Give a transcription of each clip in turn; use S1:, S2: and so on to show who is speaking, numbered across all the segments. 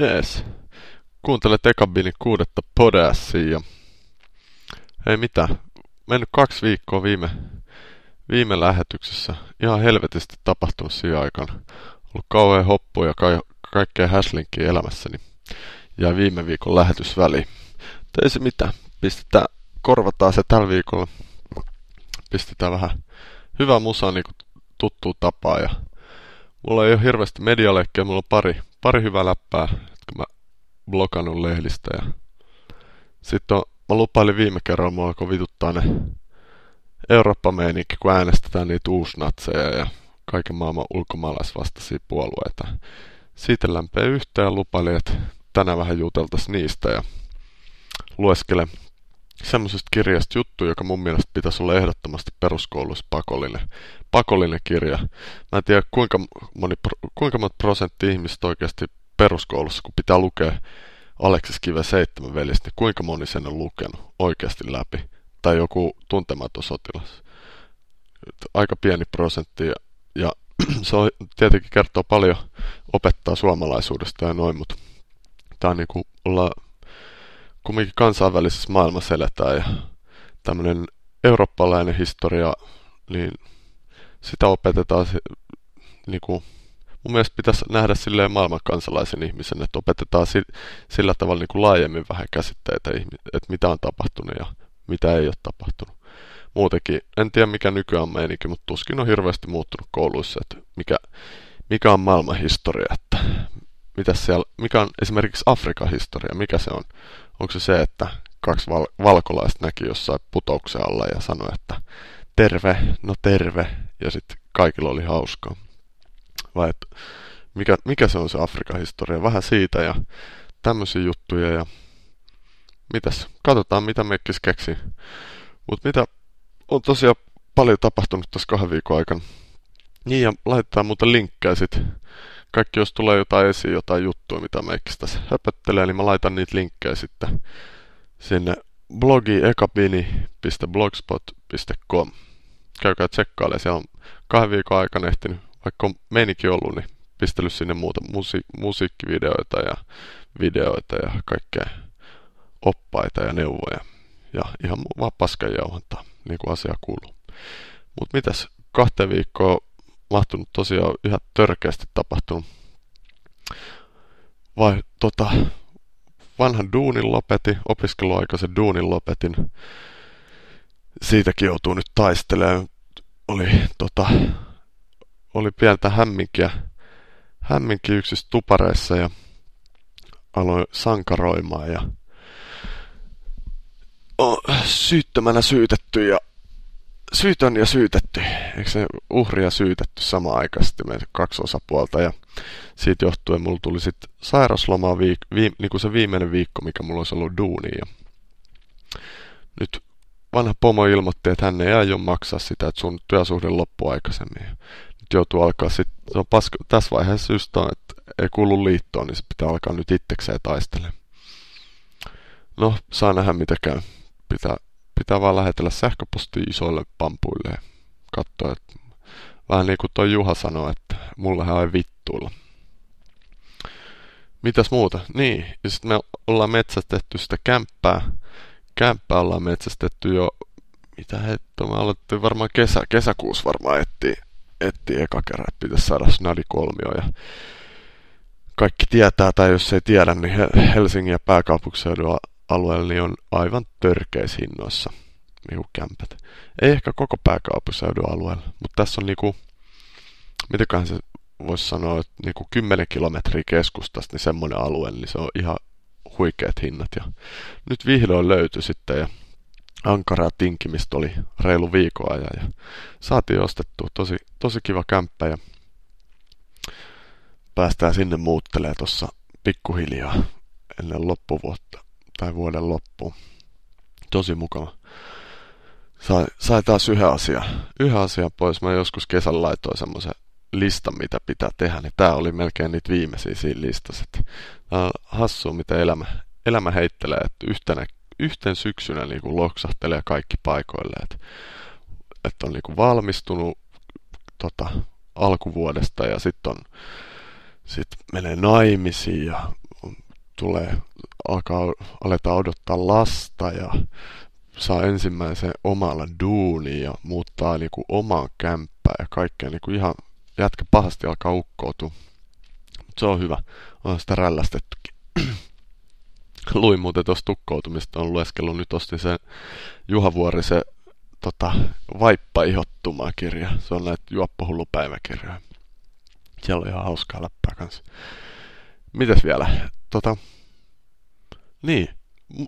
S1: Jees. Kuuntelet Ekabinin kuudetta podassia ei mitään. Mennyt kaksi viikkoa viime, viime lähetyksessä. Ihan helvetisti tapahtunut siihen aikana. Ollut kauhean hoppu ja ka- kaikkea häslinkiä elämässäni. Ja viime viikon lähetys väliin. Ei se mitään. Pistetään, korvataan se tällä viikolla. Pistetään vähän hyvää musaa niin kuin tuttuu tapaa ja mulla ei ole hirveästi medialeikkiä, mulla on pari, pari hyvää läppää, blokannut lehdistä ja sitten on, mä lupailin viime kerralla, mua alkoi vituttaa ne Eurooppa-meininki, kun äänestetään niitä uusnatseja ja kaiken maailman ulkomaalaisvastaisia puolueita. Siitä lämpee yhteen ja lupailin, että tänään vähän juteltaisiin niistä ja lueskele semmoisesta kirjasta juttu, joka mun mielestä pitäisi olla ehdottomasti peruskoulussa pakollinen, pakollinen kirja. Mä en tiedä kuinka, moni, kuinka monta prosenttia ihmistä oikeasti peruskoulussa, kun pitää lukea Aleksis Kive seitsemän veljestä, niin kuinka moni sen on lukenut oikeasti läpi? Tai joku tuntematon sotilas. Aika pieni prosentti ja, ja se on, tietenkin kertoo paljon opettaa suomalaisuudesta ja noin, mutta tämä on niin kuin ollaan kumminkin kansainvälisessä maailmassa eletään ja tämmöinen eurooppalainen historia, niin sitä opetetaan niin kuin, mun mielestä pitäisi nähdä silleen maailman kansalaisen ihmisen, että opetetaan sillä tavalla niin kuin laajemmin vähän käsitteitä, että mitä on tapahtunut ja mitä ei ole tapahtunut. Muutenkin, en tiedä mikä nykyään on meininki, mutta tuskin on hirveästi muuttunut kouluissa, että mikä, mikä on maailman historia, että mitä siellä, mikä on esimerkiksi Afrikan historia, mikä se on? Onko se se, että kaksi val- valkolaista näki jossain putouksen alla ja sanoi, että terve, no terve, ja sitten kaikilla oli hauskaa. Vai että mikä, mikä se on se Afrikan historia? Vähän siitä ja tämmöisiä juttuja ja mitäs, katsotaan mitä Mekkis keksii. Mutta mitä on tosiaan paljon tapahtunut tässä kahden viikon aikana. Niin ja laitetaan muuten linkkejä sitten kaikki jos tulee jotain esiin, jotain juttuja, mitä mä tässä höpöttelen, niin mä laitan niitä linkkejä sitten sinne blogi ekabini.blogspot.com. Käykää tsekkaile, siellä on kahden viikon aikana ehtinyt, vaikka on meininkin ollut, niin pistellyt sinne muuta musi- musiikkivideoita ja videoita ja kaikkea oppaita ja neuvoja. Ja ihan vaan paskan niin kuin asia kuuluu. Mutta mitäs kahteen viikkoon mahtunut tosiaan ihan törkeästi tapahtunut. Vai tota, vanhan duunin lopetin, opiskeluaikaisen duunin lopetin. Siitäkin joutuu nyt taistelemaan. Oli tota, oli pientä hämminkiä, hämminkiä yksissä tupareissa ja aloin sankaroimaan ja on syyttömänä syytetty ja syytön ja syytetty, eikö se uhria syytetty samaan aikaisesti meitä kaksi osapuolta ja siitä johtuen mulla tuli sitten sairasloma viik- vi- niin kuin se viimeinen viikko, mikä mulla olisi ollut duuni ja nyt vanha pomo ilmoitti, että hän ei aio maksaa sitä, että sun työsuhde loppuu aikaisemmin. Nyt joutuu alkaa sitten, se on paska, tässä vaiheessa just on, että ei kuulu liittoon, niin se pitää alkaa nyt itsekseen taistelemaan. No, saa nähdä mitä käy. Pitää pitää vaan lähetellä sähköpostia isoille pampuille ja katsoa, että vähän niin kuin toi Juha sanoi, että mulla ei vittuilla. Mitäs muuta? Niin, ja sitten me ollaan metsästetty sitä kämppää. Kämppää ollaan metsästetty jo, mitä hetto, me aloitettiin varmaan kesä, kesäkuussa varmaan etti, etti eka kerran, että pitäisi saada snadi kolmio ja kaikki tietää, tai jos ei tiedä, niin Helsingin ja pääkaupunkiseudun alueella niin on aivan törkeissä hinnoissa niinku kämpät. Ei ehkä koko pääkaupunkiseudun alueella, mutta tässä on niinku, mitäköhän se voisi sanoa, että niinku 10 kilometriä keskustasta, niin semmoinen alue, niin se on ihan huikeat hinnat. Ja nyt vihdoin löytyi sitten ja ankaraa tinkimistä oli reilu viikon ajan ja saatiin ostettua tosi, tosi kiva kämppä ja päästään sinne muuttelee tuossa pikkuhiljaa ennen loppuvuotta tai vuoden loppuun. Tosi mukava. Sai, sai taas yhden asian, yhden asian pois. Mä joskus kesällä laitoin semmoisen listan, mitä pitää tehdä, niin tää oli melkein niitä viimeisiä siinä listassa. Tää on hassua, mitä elämä, elämä heittelee, että yhtenä, yhten syksynä niin kuin loksahtelee kaikki paikoille. Että, että on niin kuin valmistunut tota, alkuvuodesta ja sitten sit menee naimisiin ja tulee, alkaa, aletaan odottaa lasta ja saa ensimmäisen omalla duuni ja muuttaa niinku omaan kämppään ja kaikkea niinku ihan jätkä pahasti alkaa ukkoutua. Se on hyvä. On sitä rällästettykin. Luin muuten tuosta tukkoutumista, on lueskellut. Nyt ostin sen Juha Vuorisen tota, Vaippa ihottumaa kirja. Se on näitä juoppohullupäiväkirjoja. Siellä on ihan hauskaa läppää kanssa. Mitäs vielä? Tota, niin,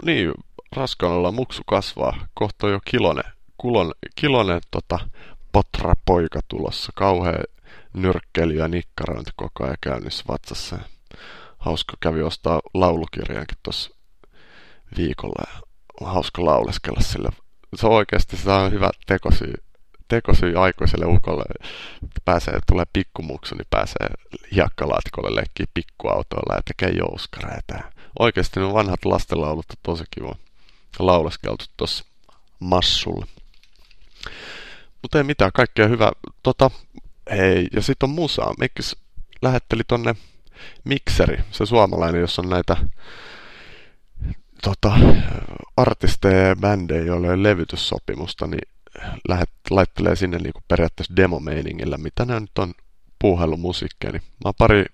S1: niin raskaudella muksu kasvaa. Kohta on jo kilonen, kulon, kilonen tota, potra-poika tulossa. Kauhea nyrkkeli ja nikkarointi koko ajan käynnissä vatsassa. Hauska kävi ostaa laulukirjankin tuossa viikolla ja on hauska lauleskella sille. Se on oikeasti se on hyvä tekosyy, tekosyy aikuiselle ukolle. Pääsee, tulee pikkumuksu, niin pääsee hiekkalaatikolle leikkiä pikkuautoilla ja tekee jouskareita. Oikeasti ne vanhat lastenlaulut on tosi kiva lauleskeltu tuossa massulla. Mutta ei mitään, kaikkea hyvää. Tota, hei, ja sitten on musaa. Mikkis lähetteli tonne Mikseri, se suomalainen, jossa on näitä tota, artisteja ja bändejä, joilla ei levytyssopimusta, niin lähet, laittelee sinne niinku periaatteessa demomeiningillä, mitä ne nyt on puuhellumusiikkeja. Niin mä oon pari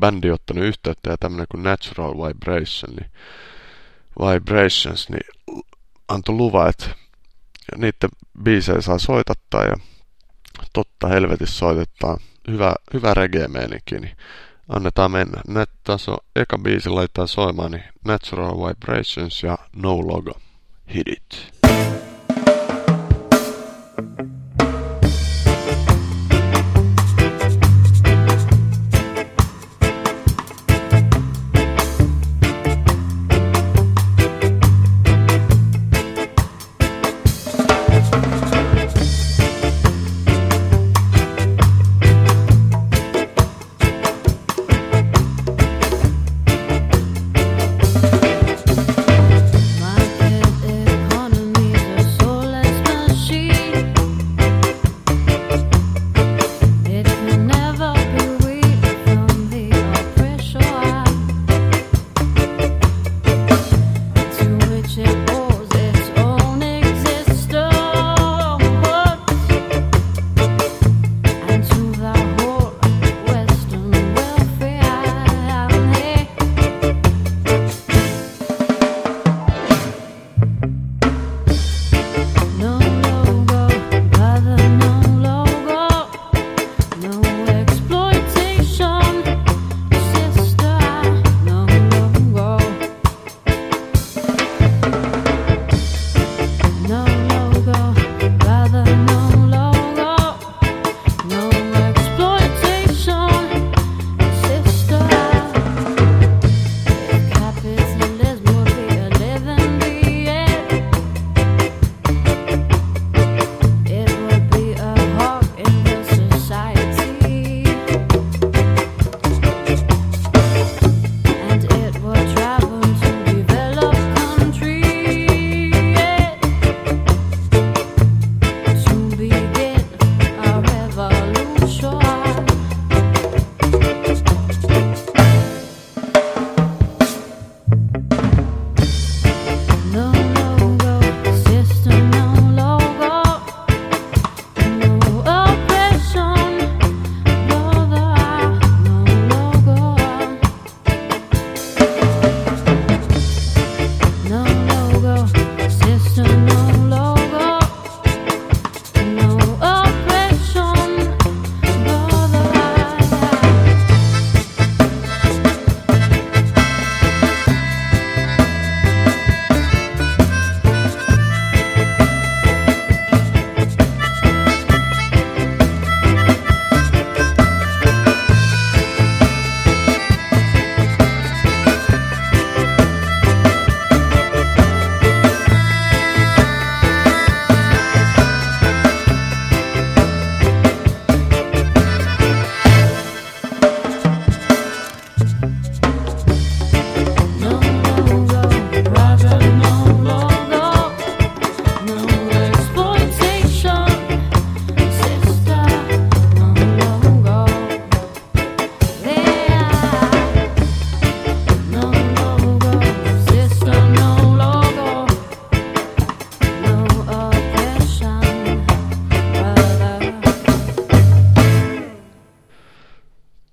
S1: bändi ottanut yhteyttä ja tämmönen kuin Natural Vibration, niin Vibrations, niin antoi luva, että niiden biisejä saa soitattaa ja totta helvetissä soitetaan. Hyvä, hyvä reggae niin annetaan mennä. Net taso, eka biisi laittaa soimaan, niin Natural Vibrations ja No Logo. Hit it.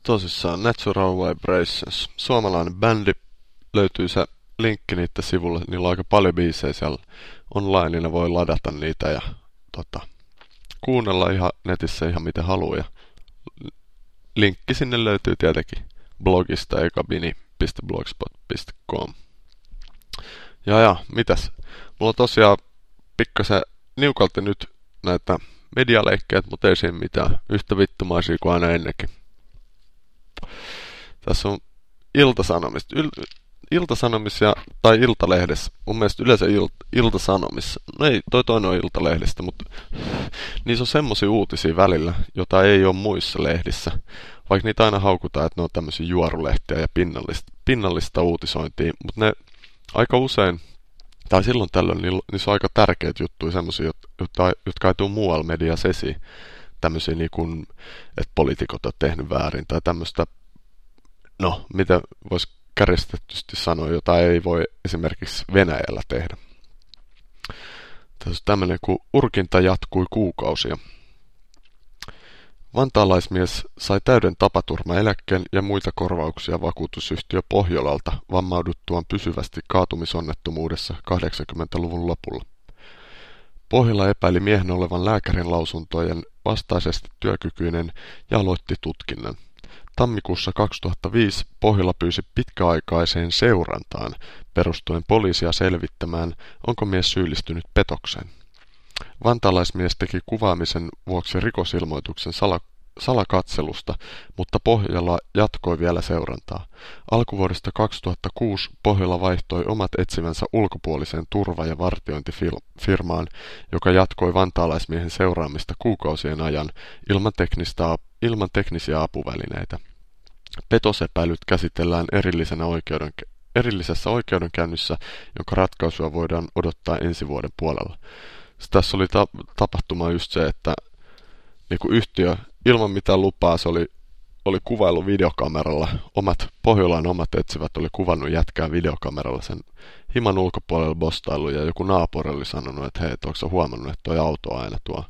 S1: Tosissaan Natural Vibrations. Suomalainen bändi löytyy se linkki niiden sivulle. Niillä on aika paljon biisejä siellä online, ne voi ladata niitä ja tota, kuunnella ihan netissä ihan miten haluaa. Ja linkki sinne löytyy tietenkin blogista ekabini.blogspot.com. Ja ja, mitäs? Mulla on tosiaan pikkasen niukalti nyt näitä medialeikkeet, mutta ei siinä mitään. Yhtä vittumaisia kuin aina ennenkin. Tässä on iltasanomista. Yl- iltasanomissa tai iltalehdessä. Mun mielestä yleensä il, iltasanomissa. No ei, toi toinen on iltalehdestä, mutta niissä on semmosia uutisia välillä, jota ei ole muissa lehdissä. Vaikka niitä aina haukutaan, että ne on tämmöisiä juorulehtiä ja pinnallista, pinnallista uutisointia, mutta ne aika usein, tai silloin tällöin, niissä on aika tärkeitä juttuja, semmoisia, jotka, jotka ei tule muualla mediassa esiin. Tämmöisiä niin kuin, että poliitikot on tehnyt väärin tai tämmöistä, no, mitä voisi kärjestetysti sanoa, jota ei voi esimerkiksi Venäjällä tehdä. Tässä tämmöinen, kun urkinta jatkui kuukausia. Vantaalaismies sai täyden tapaturmaeläkkeen ja muita korvauksia vakuutusyhtiö Pohjolalta vammauduttuaan pysyvästi kaatumisonnettomuudessa 80-luvun lopulla. Pohjola epäili miehen olevan lääkärin lausuntojen vastaisesti työkykyinen ja aloitti tutkinnan. Tammikuussa 2005 Pohjola pyysi pitkäaikaiseen seurantaan perustuen poliisia selvittämään, onko mies syyllistynyt petokseen. Vantaalaismies teki kuvaamisen vuoksi rikosilmoituksen sala, salakatselusta, mutta Pohjola jatkoi vielä seurantaa. Alkuvuodesta 2006 Pohjola vaihtoi omat etsivänsä ulkopuoliseen turva- ja vartiointifirmaan, joka jatkoi vantaalaismiehen seuraamista kuukausien ajan ilman, teknistä, ilman teknisiä apuvälineitä. Petosepäilyt käsitellään erillisenä oikeuden, erillisessä oikeudenkäynnissä, jonka ratkaisua voidaan odottaa ensi vuoden puolella. Sitten tässä oli ta- tapahtuma just se, että niin yhtiö ilman mitään lupaa se oli, oli kuvailu videokameralla. Omat, Pohjolan omat etsivät oli kuvannut jätkää videokameralla sen himan ulkopuolella bostailu ja joku naapuri oli sanonut, että hei, onko huomannut, että toi auto aina tuo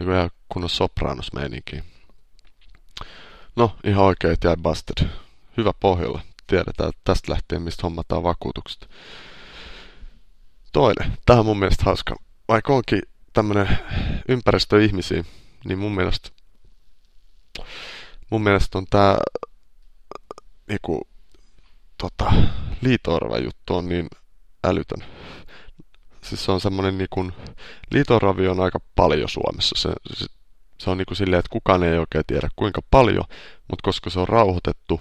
S1: niin ihan kunnon sopranos meininki. No, ihan oikein jäi busted. Hyvä pohjalla. Tiedetään, että tästä lähtien mistä hommataan vakuutukset. Toinen. Tämä on mun mielestä hauska. Vaikka onkin tämmönen ympäristöihmisiä, niin mun mielestä mun mielestä on tää niinku tota, liitoorava juttu on niin älytön. Siis se on semmonen niinku, liitooravi on aika paljon Suomessa. Se, se, se on niinku silleen, että kukaan ei oikein tiedä kuinka paljon, mutta koska se on rauhoitettu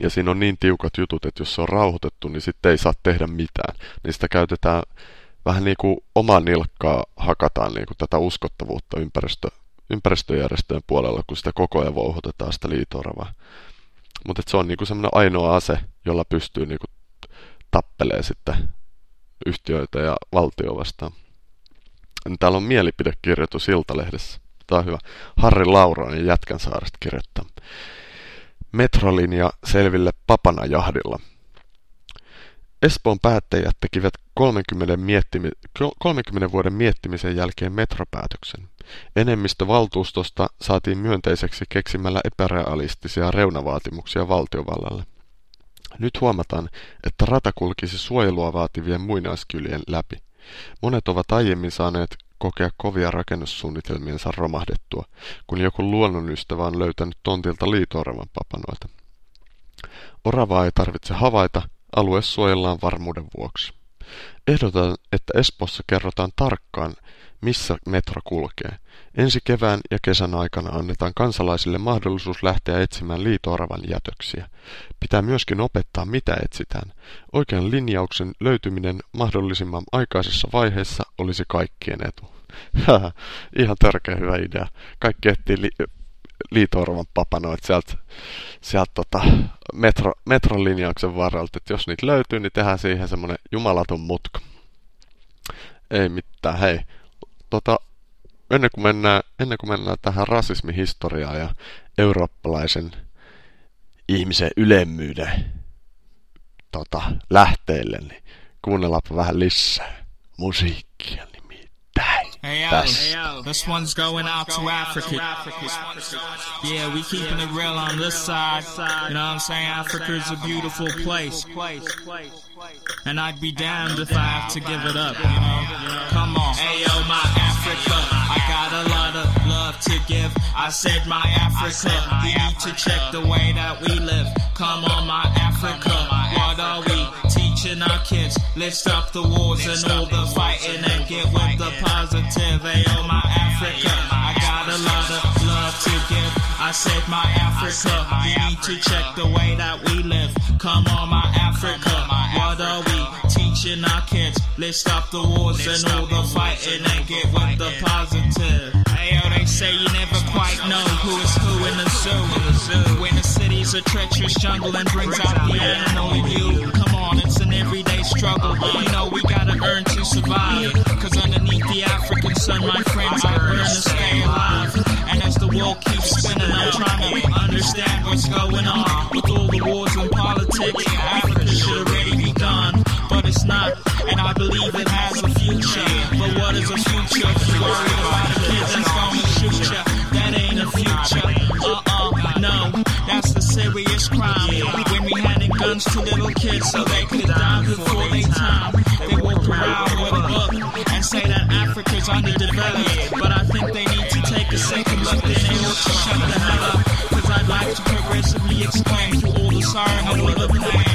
S1: ja siinä on niin tiukat jutut, että jos se on rauhoitettu, niin sitten ei saa tehdä mitään. Sitä käytetään vähän niin kuin oman nilkkaa hakataan niin kuin tätä uskottavuutta ympäristö, ympäristöjärjestöjen puolella, kun sitä koko ajan vouhotetaan sitä liitoravaa. Mutta se on niinku semmoinen ainoa ase, jolla pystyy niinku tappelee sitten yhtiöitä ja valtio vastaan. Täällä on mielipidekirjoitus Iltalehdessä. Tämä on hyvä. Harri Lauranen Jätkänsaaresta kirjoittaa. Metrolinja selville papana jahdilla. Espoon päättäjät tekivät 30, miettimi, 30 vuoden miettimisen jälkeen metropäätöksen. Enemmistö valtuustosta saatiin myönteiseksi keksimällä epärealistisia reunavaatimuksia valtiovallalle. Nyt huomataan, että rata kulkisi suojelua vaativien muinaiskylien läpi. Monet ovat aiemmin saaneet kokea kovia rakennussuunnitelmiensa romahdettua, kun joku luonnonystävä on löytänyt tontilta liitooravan papanoita. Oravaa ei tarvitse havaita, alue suojellaan varmuuden vuoksi. Ehdotan, että Espossa kerrotaan tarkkaan, missä metro kulkee. Ensi kevään ja kesän aikana annetaan kansalaisille mahdollisuus lähteä etsimään liitooravan jätöksiä. Pitää myöskin opettaa, mitä etsitään. Oikean linjauksen löytyminen mahdollisimman aikaisessa vaiheessa olisi kaikkien etu. Ihan törkeä hyvä idea. Kaikki etsii li liitooravan papanoit sieltä, sieltä tota metro, metron linjauksen varalta. Että jos niitä löytyy, niin tehdään siihen semmoinen jumalaton mutka. Ei mitään, hei. Tota, ennen kuin mennään, ennen kuin mennään tähän rasismihistoriaan ja eurooppalaisen ihmisen ylemmyyden tota, lähteille, niin kuunnellaanpa vähän lisää musiikkia nimittäin.
S2: Hey yo, this one's going out to Africa. Yeah, we keeping it real on this side. You know what I'm saying? Africa's a beautiful place. And I'd be damned if I have to give it up, you know? Come on. Hey yo, my Africa. I got a lot of love to give. I said my Africa. We need to check the way that we live. Come on, my Africa. What are we teaching our kids? Let's stop the wars and all the fighting and get with the positive. Hey yo, my Africa. I got a lot of love to give. I said my Africa. We need to check the way that we live. Come on, my Africa. What are we teaching our kids? Let's stop the wars and all the fighting and get with the positive. Hey yo, they say you never quite know who is who in the zoo. When the city's a treacherous jungle and brings out the animal in you. Come on, it's an everyday struggle. You know we gotta earn to survive. Cause underneath the African sun, my friends, I earn to stay alive. And as the world keeps spinning, I'm trying to understand what's going on with all the wars and politics. Africa it's not. And I believe it has a future. But what is a future if worried about a kid that's gonna shoot ya? That ain't a future. Uh-uh, no, that's a serious crime. When we handed guns to little kids so they could die before they time. They walk around with a book and say that Africa's underdeveloped. But I think they need to take a second look, then they to shut the hell up. Cause I'd like to progressively explain through all the sorrow and all the pain.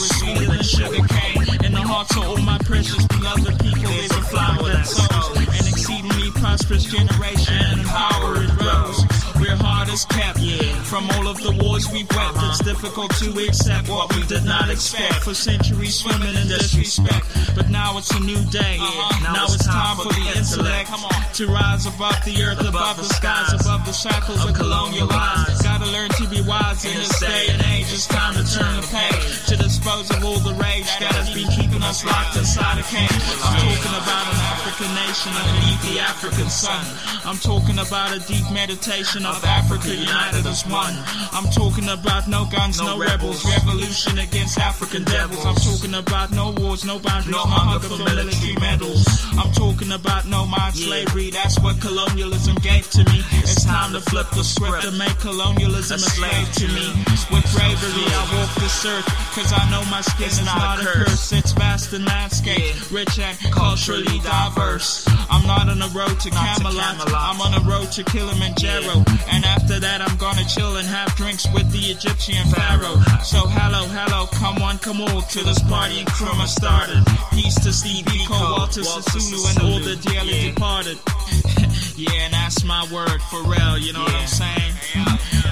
S2: Is sweeter than sugar cane. In the hearts to all my precious beloved people, there's a flower that sows. An exceedingly prosperous generation and power it grows. We're hard as kept from all of the wars we've wept. It's difficult to accept what we did not expect. For centuries swimming in disrespect, but now it's a new day. Now it's time for the intellect to rise above the earth, above the skies, above the shackles of colonial lies. Gotta learn to be wise in this day and age. It's time to turn the page dispose of all the rage that has been keeping us locked inside a cage. I'm talking about an African nation underneath the African sun. I'm talking about a deep meditation of Africa united as one. I'm talking about no guns, no rebels, revolution against African devils. I'm talking about no wars, no boundaries, no hunger for military medals. I'm talking about no mind slavery. That's what colonialism gave to me. It's time to flip the script and make colonialism a slave to me. With bravery, I walk this earth, cause I know my skin is not a curse. It's vast in landscape, rich and culturally diverse. I'm not on the road to Camelot, I'm on the road to Kilimanjaro. And after that, I'm gonna chill and have drinks with the Egyptian pharaoh. So hello, hello, come on, come all to this party and crew I started. Peace to Steve Biko, Walter Sasulu, and all the dearly departed. yeah, and that's my word for real, you know what I'm saying?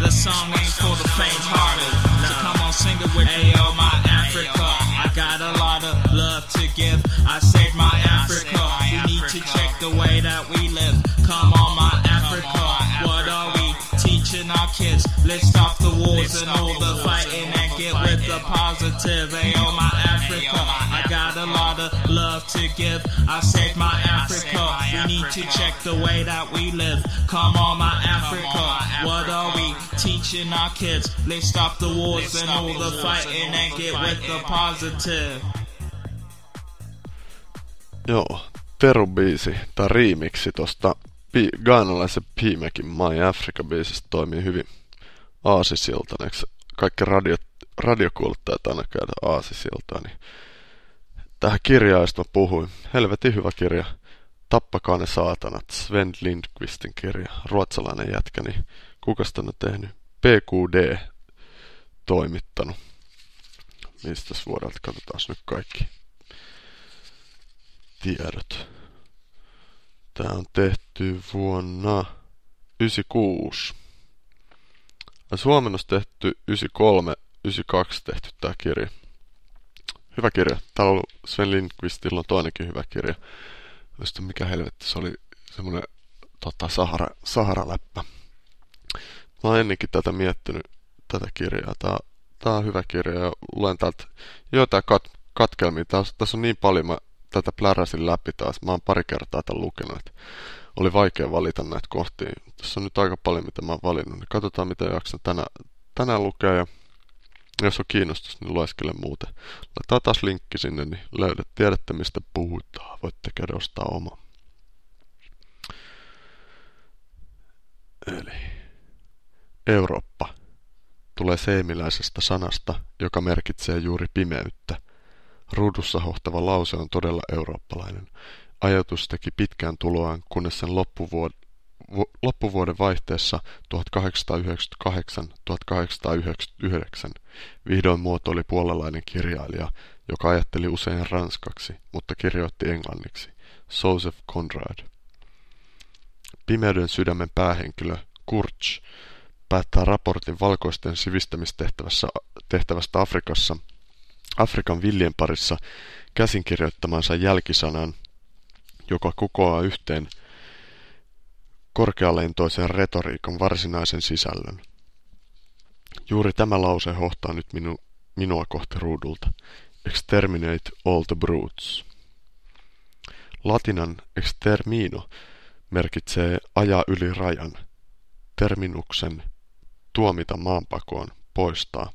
S2: The song ain't for the faint-hearted. So on, with me, yo, my Africa. I got a lot of love to give. I said my Africa. We need to check the way that we live. Come on, my Africa. What are we teaching our kids? Let's stop the wars and all the fighting and get with the positive. Hey, yo, my Africa. I got a lot of love to give. I said my Africa. We need to check the way that we live. Come on, my Africa. What are we teaching our kids? Let's stop the wars and all the fighting and get with the positive.
S1: Joo, Teru-biisi tai remixi tosta pi- gaanalaisen Piimekin My Africa-biisistä toimii hyvin aasisiltaneeksi. Kaikki radio, radiokuluttajat aina käydä aasisiltaan, niin tähän kirjaan, josta mä puhuin. Helvetin hyvä kirja. Tappakaa ne saatanat. Sven Lindqvistin kirja. Ruotsalainen jätkä, niin kuka sitä on tehnyt? PQD toimittanut. Mistä vuodelta katsotaan nyt kaikki tiedot. Tämä on tehty vuonna 96. Suomennos tehty 93, 92 tehty tämä kirja. Hyvä kirja. Täällä on ollut Sven Lindqvistilla on toinenkin hyvä kirja. Muista mikä helvetti, se oli semmoinen tota, Sahara, Sahara-läppä. Mä oon ennenkin tätä miettinyt, tätä kirjaa. Tää, tää on hyvä kirja ja luen täältä joitain kat, katkelmia. Tässä, tässä on niin paljon, mä tätä pläräsin läpi taas. Mä oon pari kertaa tämän lukenut. Että oli vaikea valita näitä kohtia. Tässä on nyt aika paljon, mitä mä oon valinnut. Katsotaan, mitä jaksan tänään, tänään lukea. Ja Jos on kiinnostus, niin lueskele muuten. Laitetaan taas linkki sinne, niin löydät, tiedätte mistä puhutaan. Voitte käydä ostaa oma. Eli Eurooppa tulee seemiläisestä sanasta, joka merkitsee juuri pimeyttä. Ruudussa hohtava lause on todella eurooppalainen. Ajatus teki pitkään tuloaan, kunnes sen loppuvuod- loppuvuoden vaihteessa 1898-1899 vihdoin muotoili puolalainen kirjailija, joka ajatteli usein ranskaksi, mutta kirjoitti englanniksi, Joseph Conrad. Pimeyden sydämen päähenkilö Kurch päättää raportin valkoisten sivistämistehtävästä tehtävästä Afrikassa, Afrikan viljen parissa käsinkirjoittamansa jälkisanan, joka kokoaa yhteen korkealentoisen retoriikan varsinaisen sisällön. Juuri tämä lause hohtaa nyt minu, minua kohti ruudulta. Exterminate all the brutes. Latinan extermino merkitsee ajaa yli rajan. Terminuksen tuomita maanpakoon, poistaa.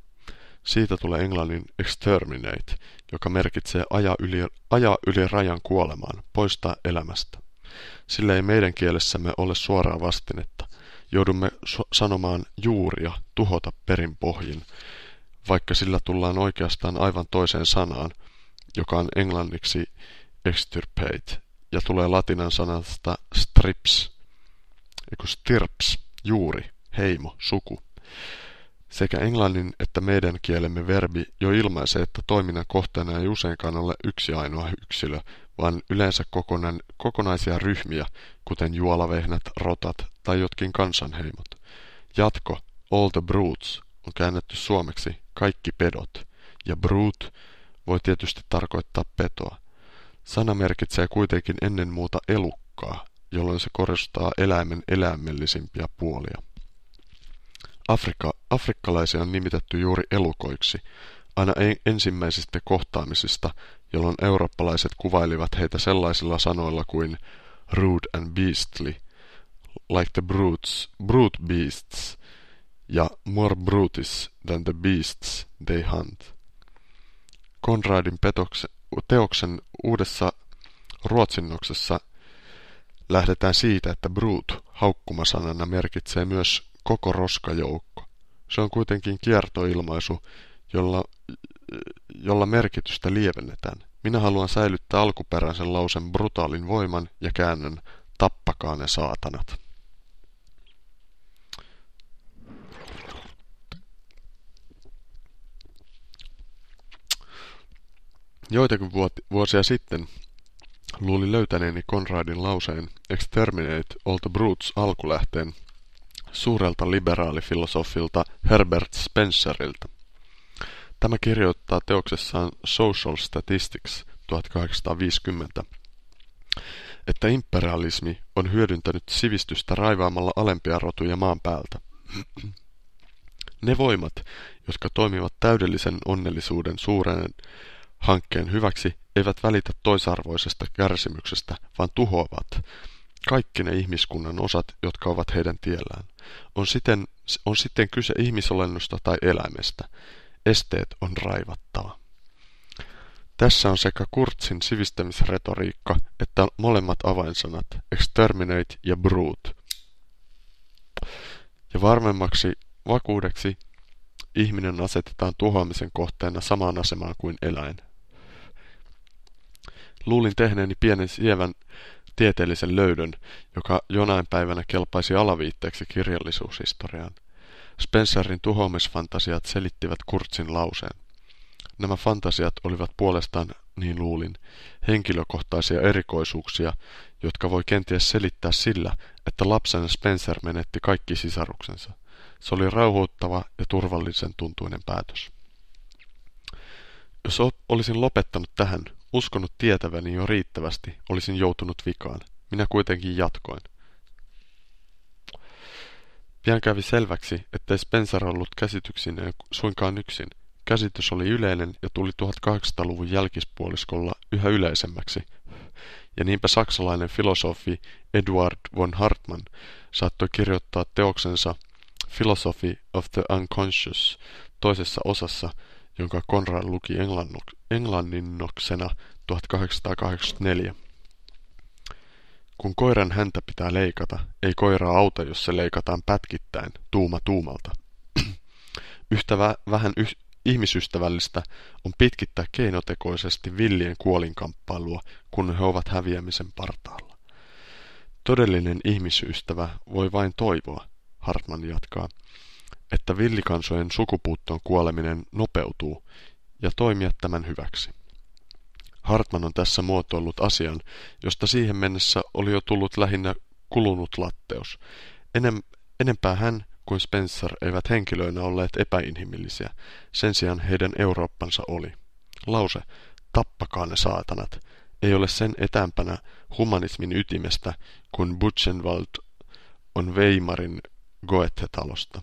S1: Siitä tulee englannin exterminate, joka merkitsee ajaa yli, ajaa yli rajan kuolemaan, poistaa elämästä. Sillä ei meidän kielessämme ole suoraa vastinetta. Joudumme so sanomaan juuria, tuhota perin pohjin, vaikka sillä tullaan oikeastaan aivan toiseen sanaan, joka on englanniksi extirpate, ja tulee latinan sanasta strips, eiku stirps, juuri, heimo, suku. Sekä englannin että meidän kielemme verbi jo ilmaisee, että toiminnan kohteena ei useinkaan ole yksi ainoa yksilö, vaan yleensä kokonan, kokonaisia ryhmiä, kuten juolavehnät, rotat tai jotkin kansanheimot. Jatko, all the brutes, on käännetty suomeksi kaikki pedot, ja brute voi tietysti tarkoittaa petoa. Sana merkitsee kuitenkin ennen muuta elukkaa, jolloin se korostaa eläimen eläimellisimpiä puolia. Afrika, afrikkalaisia on nimitetty juuri elukoiksi, aina ensimmäisistä kohtaamisista, jolloin eurooppalaiset kuvailivat heitä sellaisilla sanoilla kuin rude and beastly, like the brutes, brute beasts, ja more brutis than the beasts they hunt. Konradin petokse, teoksen uudessa ruotsinnoksessa lähdetään siitä, että brute haukkumasanana merkitsee myös koko roskajoukko. Se on kuitenkin kiertoilmaisu, jolla, jolla merkitystä lievennetään. Minä haluan säilyttää alkuperäisen lausen brutaalin voiman ja käännön tappakaa ne saatanat. Joitakin vuosia sitten luuli löytäneeni Konradin lauseen Exterminate all the brutes alkulähteen suurelta liberaalifilosofilta Herbert Spencerilta. Tämä kirjoittaa teoksessaan Social Statistics 1850, että imperialismi on hyödyntänyt sivistystä raivaamalla alempia rotuja maan päältä. Ne voimat, jotka toimivat täydellisen onnellisuuden suuren hankkeen hyväksi, eivät välitä toisarvoisesta kärsimyksestä, vaan tuhoavat kaikki ne ihmiskunnan osat, jotka ovat heidän tiellään. On, siten, on sitten kyse ihmisolennosta tai eläimestä. Esteet on raivattava. Tässä on sekä Kurtsin sivistämisretoriikka että molemmat avainsanat, exterminate ja brute. Ja varmemmaksi vakuudeksi ihminen asetetaan tuhoamisen kohteena samaan asemaan kuin eläin. Luulin tehneeni pienen sievän tieteellisen löydön, joka jonain päivänä kelpaisi alaviitteeksi kirjallisuushistoriaan. Spencerin tuhoamisfantasiat selittivät Kurtsin lauseen. Nämä fantasiat olivat puolestaan, niin luulin, henkilökohtaisia erikoisuuksia, jotka voi kenties selittää sillä, että lapsen Spencer menetti kaikki sisaruksensa. Se oli rauhoittava ja turvallisen tuntuinen päätös. Jos olisin lopettanut tähän, Uskonut tietäväni jo riittävästi, olisin joutunut vikaan. Minä kuitenkin jatkoin. Pian kävi selväksi, ettei Spencer ollut käsityksineen suinkaan yksin. Käsitys oli yleinen ja tuli 1800-luvun jälkispuoliskolla yhä yleisemmäksi. Ja niinpä saksalainen filosofi Eduard von Hartmann saattoi kirjoittaa teoksensa Philosophy of the Unconscious toisessa osassa, jonka Konrad luki englanninnoksena 1884. Kun koiran häntä pitää leikata, ei koiraa auta, jos se leikataan pätkittäin, tuuma tuumalta. Yhtä vä vähän yh ihmisystävällistä on pitkittää keinotekoisesti villien kuolinkamppailua, kun he ovat häviämisen partaalla. Todellinen ihmisystävä voi vain toivoa, Hartman jatkaa, että villikansojen sukupuuttoon kuoleminen nopeutuu ja toimia tämän hyväksi. Hartman on tässä muotoillut asian, josta siihen mennessä oli jo tullut lähinnä kulunut latteus. Enem, enempää hän kuin Spencer eivät henkilöinä olleet epäinhimillisiä, sen sijaan heidän Eurooppansa oli. Lause, tappakaa ne saatanat, ei ole sen etäämpänä humanismin ytimestä kuin Butchenwald on Weimarin Goethe-talosta.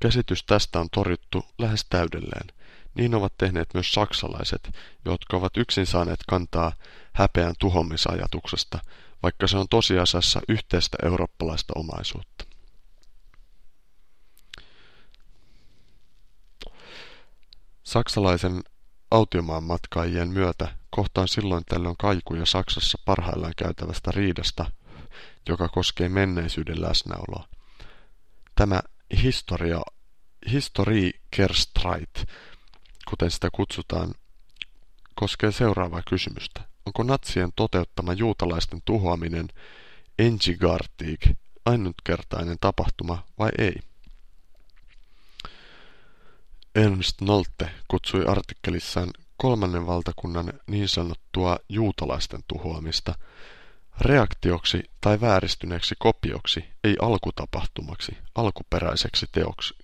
S1: Käsitys tästä on torjuttu lähes täydelleen. Niin ovat tehneet myös saksalaiset, jotka ovat yksin saaneet kantaa häpeän tuhomisajatuksesta, vaikka se on tosiasiassa yhteistä eurooppalaista omaisuutta. Saksalaisen autiomaan matkaajien myötä kohtaan silloin tällöin kaikuja Saksassa parhaillaan käytävästä riidasta, joka koskee menneisyyden läsnäoloa. Tämä historia, histori Kerstreit, kuten sitä kutsutaan, koskee seuraavaa kysymystä. Onko natsien toteuttama juutalaisten tuhoaminen Enjigartig ainutkertainen tapahtuma vai ei? Ernst Nolte kutsui artikkelissaan kolmannen valtakunnan niin sanottua juutalaisten tuhoamista reaktioksi tai vääristyneeksi kopioksi, ei alkutapahtumaksi, alkuperäiseksi teoksi.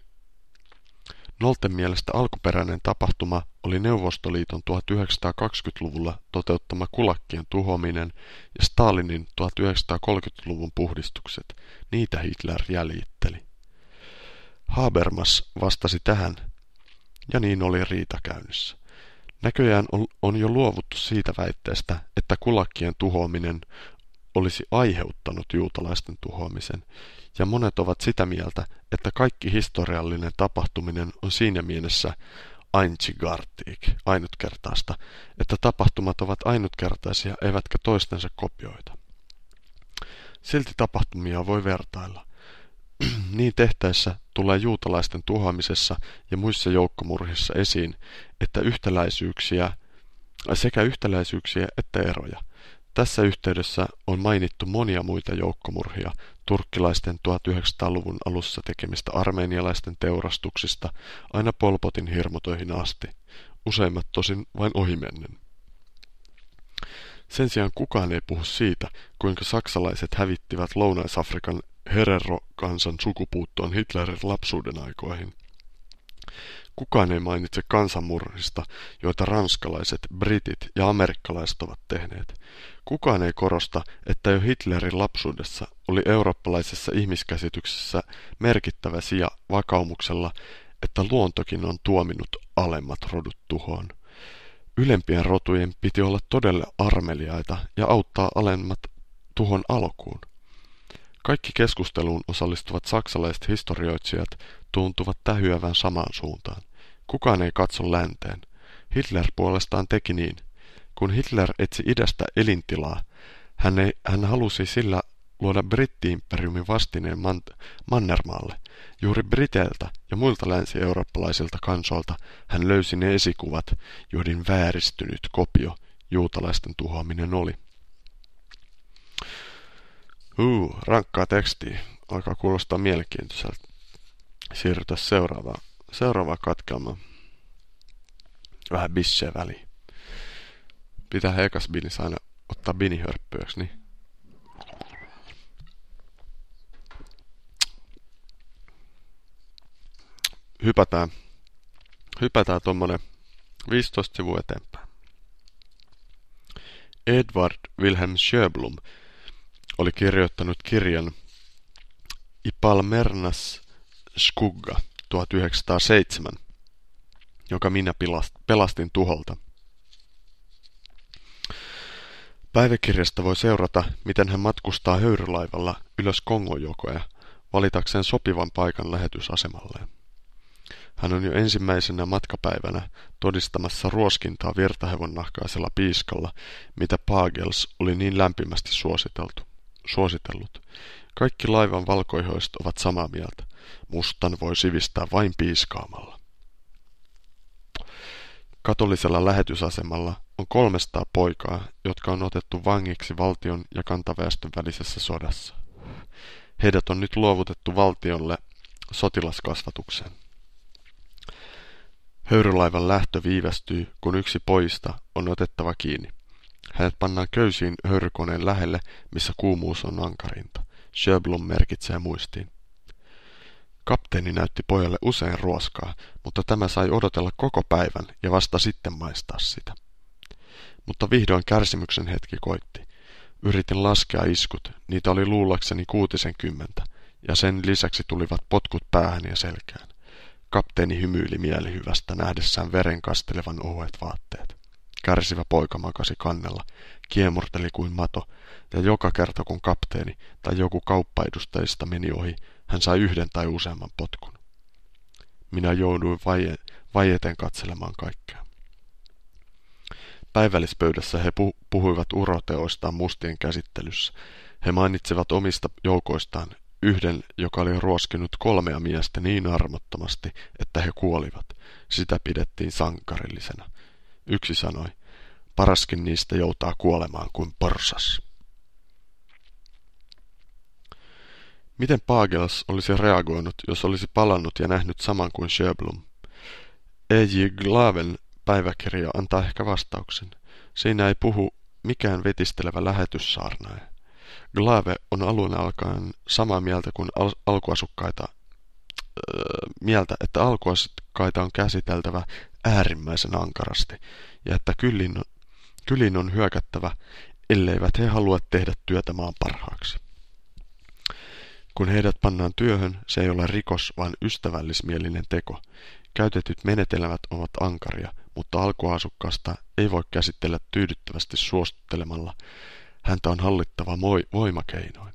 S1: Nolten mielestä alkuperäinen tapahtuma oli Neuvostoliiton 1920-luvulla toteuttama kulakkien tuhoaminen ja Stalinin 1930-luvun puhdistukset. Niitä Hitler jäljitteli. Habermas vastasi tähän – ja niin oli riita käynnissä. Näköjään on jo luovuttu siitä väitteestä, että kulakkien tuhoaminen olisi aiheuttanut juutalaisten tuhoamisen, ja monet ovat sitä mieltä, että kaikki historiallinen tapahtuminen on siinä mielessä einzigartig, ainutkertaista, että tapahtumat ovat ainutkertaisia eivätkä toistensa kopioita. Silti tapahtumia voi vertailla. niin tehtäessä tulee juutalaisten tuhoamisessa ja muissa joukkomurhissa esiin, että yhtäläisyyksiä, sekä yhtäläisyyksiä että eroja. Tässä yhteydessä on mainittu monia muita joukkomurhia turkkilaisten 1900-luvun alussa tekemistä armeenialaisten teurastuksista aina Polpotin hirmutoihin asti, useimmat tosin vain ohimennen. Sen sijaan kukaan ei puhu siitä, kuinka saksalaiset hävittivät Lounais-Afrikan Herero-kansan sukupuuttoon Hitlerin lapsuuden aikoihin. Kukaan ei mainitse kansanmurhista, joita ranskalaiset, britit ja amerikkalaiset ovat tehneet. Kukaan ei korosta, että jo Hitlerin lapsuudessa oli eurooppalaisessa ihmiskäsityksessä merkittävä sija vakaumuksella, että luontokin on tuominut alemmat rodut tuhoon. Ylempien rotujen piti olla todella armeliaita ja auttaa alemmat tuhon alkuun. Kaikki keskusteluun osallistuvat saksalaiset historioitsijat tuntuvat tähyävän samaan suuntaan. Kukaan ei katso länteen. Hitler puolestaan teki niin. Kun Hitler etsi idästä elintilaa, hän, ei, hän halusi sillä luoda brittiimperiumin vastineen man, Mannermaalle. Juuri Briteiltä ja muilta länsi-eurooppalaisilta kansoilta hän löysi ne esikuvat, joiden vääristynyt kopio juutalaisten tuhoaminen oli. Huu, rankkaa tekstiä. Alkaa kuulostaa mielenkiintoiselta. Siirrytä seuraavaan, seuraavaan katkelmaan. Vähän bisseä väliin. Pitää ekas binis aina ottaa binihörppyöksi, niin hypätään, hypätään tuommoinen 15 sivua eteenpäin. Edward Wilhelm Sjöblom oli kirjoittanut kirjan Ipalmernas Skugga 1907, joka minä pelastin tuholta. Päiväkirjasta voi seurata, miten hän matkustaa höyrylaivalla ylös Kongojokoja valitakseen sopivan paikan lähetysasemalleen. Hän on jo ensimmäisenä matkapäivänä todistamassa ruoskintaa virtahevonnahkaisella piiskalla, mitä Pagels oli niin lämpimästi suositeltu, suositellut. Kaikki laivan valkoihoiset ovat samaa mieltä. Mustan voi sivistää vain piiskaamalla. Katolisella lähetysasemalla on 300 poikaa, jotka on otettu vangiksi valtion ja kantaväestön välisessä sodassa. Heidät on nyt luovutettu valtiolle sotilaskasvatukseen. Höyrylaivan lähtö viivästyy, kun yksi poista on otettava kiinni. Hänet pannaan köysiin höyrykoneen lähelle, missä kuumuus on ankarinta. Sjöblom merkitsee muistiin. Kapteeni näytti pojalle usein ruoskaa, mutta tämä sai odotella koko päivän ja vasta sitten maistaa sitä. Mutta vihdoin kärsimyksen hetki koitti. Yritin laskea iskut, niitä oli luullakseni kuutisen kymmentä, ja sen lisäksi tulivat potkut päähän ja selkään. Kapteeni hymyili mielihyvästä nähdessään veren kastelevan ohuet vaatteet. Kärsivä poika makasi kannella, kiemurteli kuin mato, ja joka kerta kun kapteeni tai joku kauppaedustajista meni ohi, hän sai yhden tai useamman potkun. Minä jouduin vaie, vaieten katselemaan kaikkea. Päivällispöydässä he puhuivat uroteoistaan mustien käsittelyssä. He mainitsivat omista joukoistaan yhden, joka oli ruoskinut kolmea miestä niin armottomasti, että he kuolivat. Sitä pidettiin sankarillisena. Yksi sanoi, paraskin niistä joutaa kuolemaan kuin porsas. Miten Pagels olisi reagoinut, jos olisi palannut ja nähnyt saman kuin Sjöblom? E.J. Glaven päiväkirja antaa ehkä vastauksen. Siinä ei puhu mikään vetistelevä lähetyssaarnaaja. Glave on alun alkaen samaa mieltä kuin al alkuasukkaita öö, mieltä, että alkuasukkaita on käsiteltävä äärimmäisen ankarasti ja että kyllin kyllin on hyökättävä, elleivät he halua tehdä työtä maan parhaaksi. Kun heidät pannaan työhön, se ei ole rikos, vaan ystävällismielinen teko. Käytetyt menetelmät ovat ankaria, mutta alkuasukkaasta ei voi käsitellä tyydyttävästi suostuttelemalla. Häntä on hallittava moi, voimakeinoin.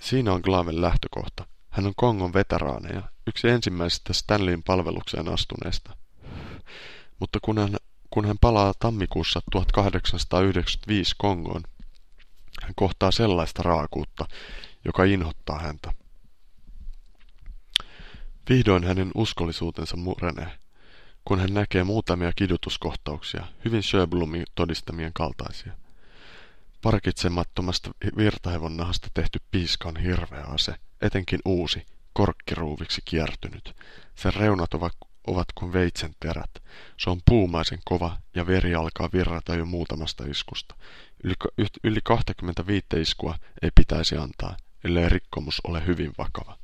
S1: Siinä on Glaven lähtökohta. Hän on Kongon veteraaneja, yksi ensimmäisistä Stanleyin palvelukseen astuneista. Mutta kun hän, kun hän palaa tammikuussa 1895 Kongoon, hän kohtaa sellaista raakuutta, joka inhottaa häntä. Vihdoin hänen uskollisuutensa murenee, kun hän näkee muutamia kidutuskohtauksia, hyvin Sjöblumin todistamien kaltaisia. Parkitsemattomasta virtahevonnahasta tehty piiska on hirveä ase, etenkin uusi, korkkiruuviksi kiertynyt. Sen reunat ovat, ovat kuin veitsen terät. Se on puumaisen kova ja veri alkaa virrata jo muutamasta iskusta. Yli, yli 25 iskua ei pitäisi antaa, ellei rikkomus ole hyvin vakava.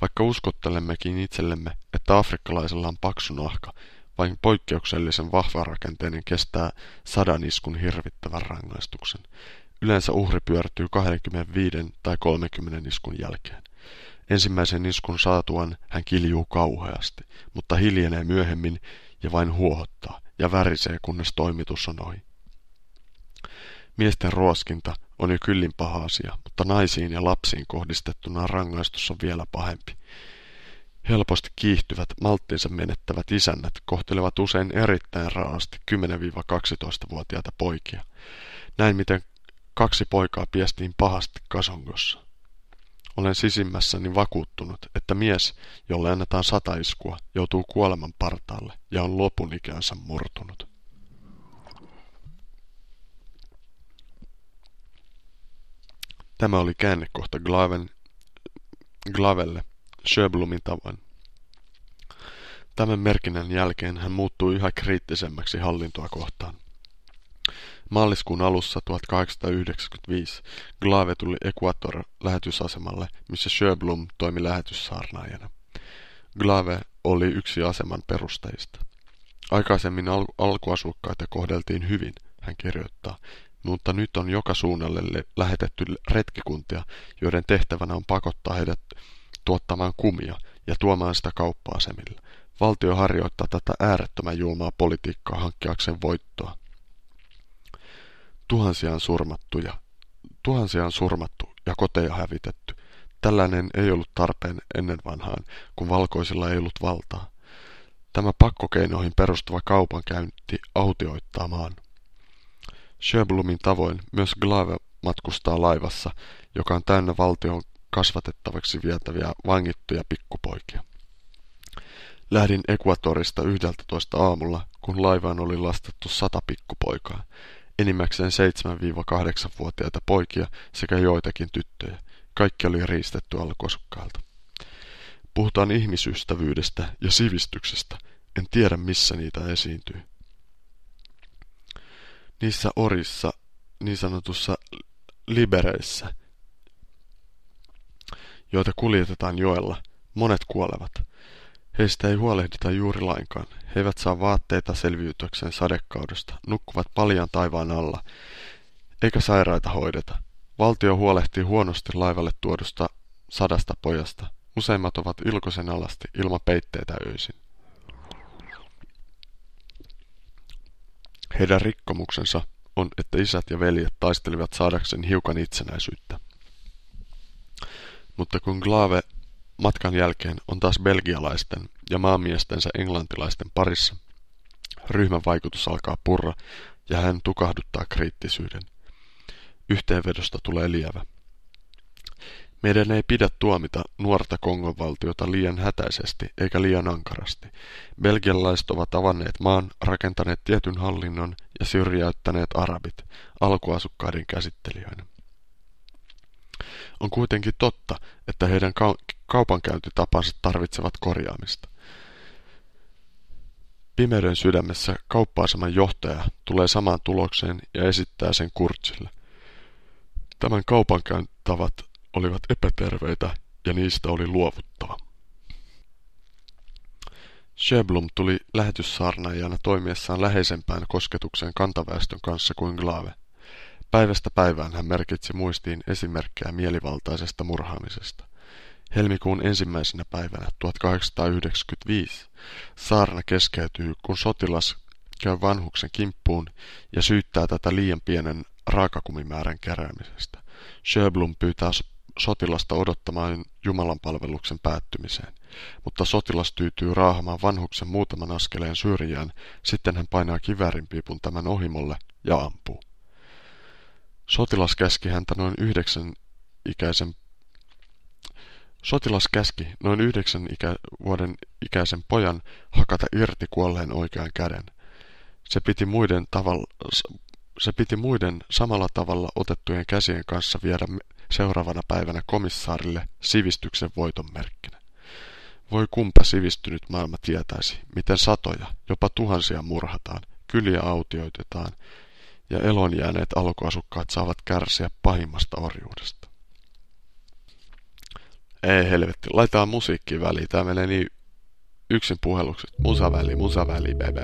S1: Vaikka uskottelemmekin itsellemme, että afrikkalaisella on paksu nahka, vain poikkeuksellisen vahvarakenteinen kestää sadan iskun hirvittävän rangaistuksen. Yleensä uhri pyörtyy 25 tai 30 iskun jälkeen. Ensimmäisen iskun saatuan hän kiljuu kauheasti, mutta hiljenee myöhemmin ja vain huohottaa ja värisee, kunnes toimitus on ohi. Miesten ruoskinta on jo kyllin paha asia, mutta naisiin ja lapsiin kohdistettuna rangaistus on vielä pahempi. Helposti kiihtyvät, malttinsa menettävät isännät kohtelevat usein erittäin raasti 10-12-vuotiaita poikia. Näin miten kaksi poikaa piestiin pahasti kasongossa. Olen sisimmässäni vakuuttunut, että mies, jolle annetaan sata iskua, joutuu kuoleman partaalle ja on lopun ikänsä murtunut. Tämä oli käännekohta Glaven, Glavelle Sjöblumin tavoin. Tämän merkinnän jälkeen hän muuttui yhä kriittisemmäksi hallintoa kohtaan. Maaliskuun alussa 1895 Glave tuli Equator-lähetysasemalle, missä Sjöblom toimi lähetyssaarnaajana. Glave oli yksi aseman perusteista. Aikaisemmin al alkuasukkaita kohdeltiin hyvin, hän kirjoittaa, mutta nyt on joka suunnalle lähetetty retkikuntia, joiden tehtävänä on pakottaa heidät tuottamaan kumia ja tuomaan sitä kauppa-asemilla. Valtio harjoittaa tätä äärettömän julmaa politiikkaa hankkiakseen voittoa. Tuhansia on surmattu ja, tuhansia on surmattu ja koteja hävitetty. Tällainen ei ollut tarpeen ennen vanhaan, kun valkoisilla ei ollut valtaa. Tämä pakkokeinoihin perustuva kaupankäynti autioittaa maan. Sjöblumin tavoin myös Glave matkustaa laivassa, joka on täynnä valtion kasvatettavaksi vietäviä vangittuja pikkupoikia. Lähdin Ekuatorista yhdeltä toista aamulla, kun laivaan oli lastettu sata pikkupoikaa, enimmäkseen 7-8-vuotiaita poikia sekä joitakin tyttöjä. Kaikki oli riistetty alkosukkailta. Puhutaan ihmisystävyydestä ja sivistyksestä. En tiedä, missä niitä esiintyy. Niissä orissa, niin sanotussa libereissä, joita kuljetetaan joella, monet kuolevat. Heistä ei huolehdita juuri lainkaan. He eivät saa vaatteita selviytyäkseen sadekaudesta, nukkuvat paljon taivaan alla, eikä sairaita hoideta. Valtio huolehtii huonosti laivalle tuodusta sadasta pojasta. Useimmat ovat ilkoisen alasti ilman peitteitä öisin. Heidän rikkomuksensa on, että isät ja veljet taistelivat saadakseen hiukan itsenäisyyttä. Mutta kun Glave matkan jälkeen on taas belgialaisten ja maamiestensä englantilaisten parissa, ryhmän vaikutus alkaa purra ja hän tukahduttaa kriittisyyden. Yhteenvedosta tulee lievä. Meidän ei pidä tuomita nuorta Kongon valtiota liian hätäisesti eikä liian ankarasti. Belgialaiset ovat avanneet maan, rakentaneet tietyn hallinnon ja syrjäyttäneet arabit, alkuasukkaiden käsittelijöinä. On kuitenkin totta, että heidän kaupankäyntitapansa tarvitsevat korjaamista. Pimeyden sydämessä kauppa-aseman johtaja tulee samaan tulokseen ja esittää sen Kurtsille. Tämän kaupankäyntitavat olivat epäterveitä ja niistä oli luovuttava. Sheblum tuli lähetyssaarnaajana toimiessaan läheisempään kosketukseen kantaväestön kanssa kuin Glave. Päivästä päivään hän merkitsi muistiin esimerkkejä mielivaltaisesta murhaamisesta. Helmikuun ensimmäisenä päivänä 1895 saarna keskeytyy, kun sotilas käy vanhuksen kimppuun ja syyttää tätä liian pienen raakakumimäärän keräämisestä. Sjöblom pyytää sotilasta odottamaan Jumalan palveluksen päättymiseen, mutta sotilas tyytyy raahamaan vanhuksen muutaman askeleen syrjään, sitten hän painaa kiväärinpiipun tämän ohimolle ja ampuu. Sotilas käski häntä noin yhdeksän ikäisen Sotilas käski noin yhdeksän ikä, vuoden ikäisen pojan hakata irti kuolleen oikean käden. Se piti muiden, tavalla, se piti muiden samalla tavalla otettujen käsien kanssa viedä seuraavana päivänä komissaarille sivistyksen voitonmerkkinä. Voi kumpa sivistynyt maailma tietäisi, miten satoja, jopa tuhansia murhataan, kyliä autioitetaan ja elonjääneet alkuasukkaat saavat kärsiä pahimmasta orjuudesta. Ei helvetti, laitetaan musiikki väliin. Tää menee niin yksin puhelukset. Musaväli, musaväli, bebe.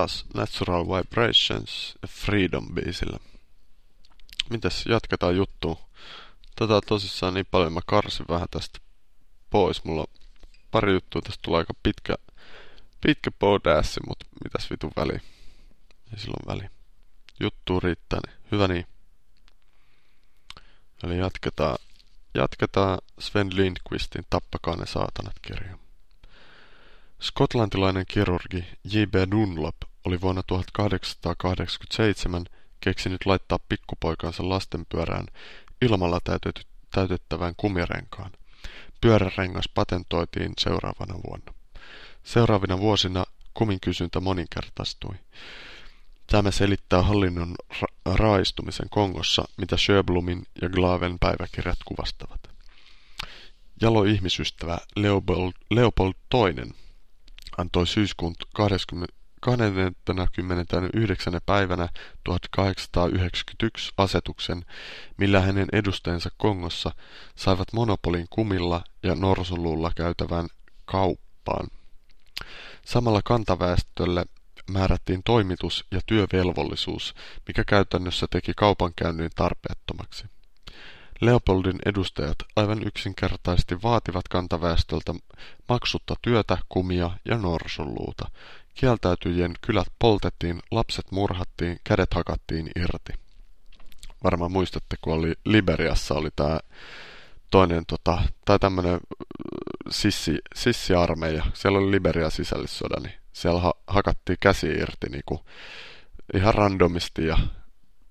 S1: Taas Natural Vibrations ja Freedom biisillä. Mitäs, jatketaan juttu. Tätä tosissaan niin paljon, mä karsin vähän tästä pois. Mulla on pari juttua, tästä tulee aika pitkä, pitkä podassi, mutta mitäs vitun väli. Ei silloin väli. Juttu riittää, niin hyvä niin. Eli jatketaan, jatketaan Sven Lindqvistin Tappakaa ne saatanat kirja. Skotlantilainen kirurgi J.B. Dunlop oli vuonna 1887 keksinyt laittaa pikkupoikansa lastenpyörään ilmalla täytet, täytettävään kumirenkaan. Pyörärengas patentoitiin seuraavana vuonna. Seuraavina vuosina kumin kysyntä moninkertaistui. Tämä selittää hallinnon ra- raaistumisen Kongossa, mitä Sjöblumin ja Glaven päiväkirjat kuvastavat. Jalo ihmisystävä Leopold, Leopold II antoi syyskuun 20, 29. päivänä 1891 asetuksen, millä hänen edustajansa Kongossa saivat monopolin kumilla ja norsululla käytävään kauppaan. Samalla kantaväestölle määrättiin toimitus- ja työvelvollisuus, mikä käytännössä teki kaupankäynnin tarpeettomaksi. Leopoldin edustajat aivan yksinkertaisesti vaativat kantaväestöltä maksutta työtä, kumia ja norsunluuta. Kieltäytyjien kylät poltettiin, lapset murhattiin, kädet hakattiin irti. Varmaan muistatte, kun oli Liberiassa oli tämä toinen, tota, tai tämmöinen sissi, sissiarmeija. Siellä oli Liberia sisällissoda, niin siellä ha- hakattiin käsi irti niin kuin, ihan randomisti ja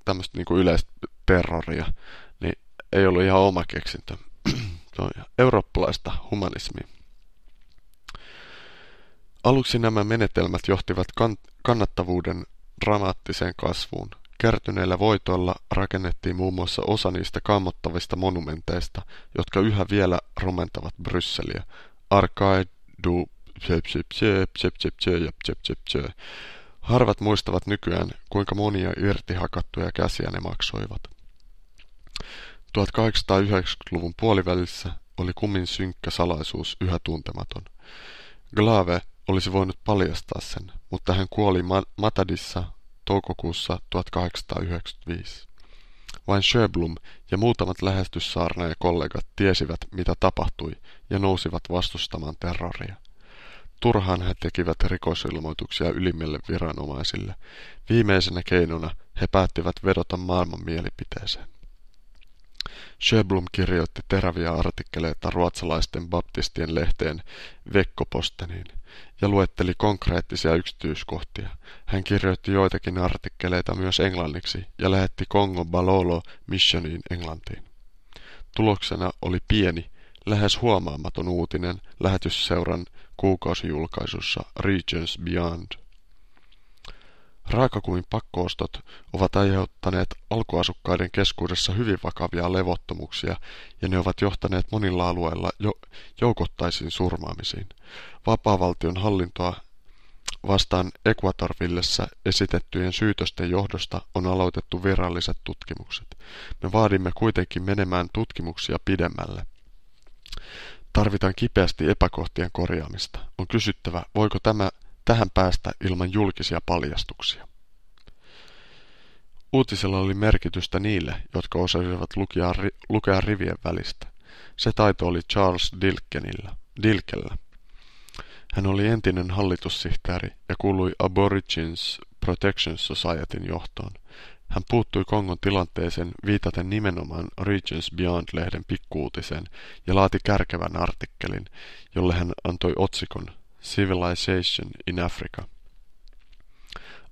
S1: tämmöistä niin yleistä terroria ei ollut ihan oma keksintö. Se on eurooppalaista humanismia. Aluksi nämä menetelmät johtivat kan- kannattavuuden dramaattiseen kasvuun. Kertyneillä voitoilla rakennettiin muun muassa osa niistä kammottavista monumenteista, jotka yhä vielä rumentavat Brysseliä. Arcade du Harvat muistavat nykyään, kuinka monia irtihakattuja käsiä ne maksoivat. 1890-luvun puolivälissä oli kumin synkkä salaisuus yhä tuntematon. Glave olisi voinut paljastaa sen, mutta hän kuoli Matadissa toukokuussa 1895. Vain Sjöblom ja muutamat ja kollegat tiesivät, mitä tapahtui, ja nousivat vastustamaan terroria. Turhaan he tekivät rikosilmoituksia ylimmille viranomaisille. Viimeisenä keinona he päättivät vedota maailman mielipiteeseen. Sjöblom kirjoitti teräviä artikkeleita ruotsalaisten baptistien lehteen Vekkoposteniin ja luetteli konkreettisia yksityiskohtia. Hän kirjoitti joitakin artikkeleita myös englanniksi ja lähetti Kongo Balolo Missioniin Englantiin. Tuloksena oli pieni, lähes huomaamaton uutinen lähetysseuran kuukausijulkaisussa Regions Beyond. Raakakumin pakkoostot ovat aiheuttaneet alkuasukkaiden keskuudessa hyvin vakavia levottomuuksia ja ne ovat johtaneet monilla alueilla jo joukottaisiin surmaamisiin. Vapaavaltion hallintoa vastaan Equatorvillessä esitettyjen syytösten johdosta on aloitettu viralliset tutkimukset. Me vaadimme kuitenkin menemään tutkimuksia pidemmälle. Tarvitaan kipeästi epäkohtien korjaamista. On kysyttävä, voiko tämä tähän päästä ilman julkisia paljastuksia. Uutisella oli merkitystä niille, jotka osasivat lukea, lukea rivien välistä. Se taito oli Charles Dilkenillä, Dilkellä. Hän oli entinen hallitussihteeri ja kuului Aborigines Protection Societyn johtoon. Hän puuttui Kongon tilanteeseen viitaten nimenomaan Regions Beyond-lehden pikkuutisen ja laati kärkevän artikkelin, jolle hän antoi otsikon Civilization in Africa.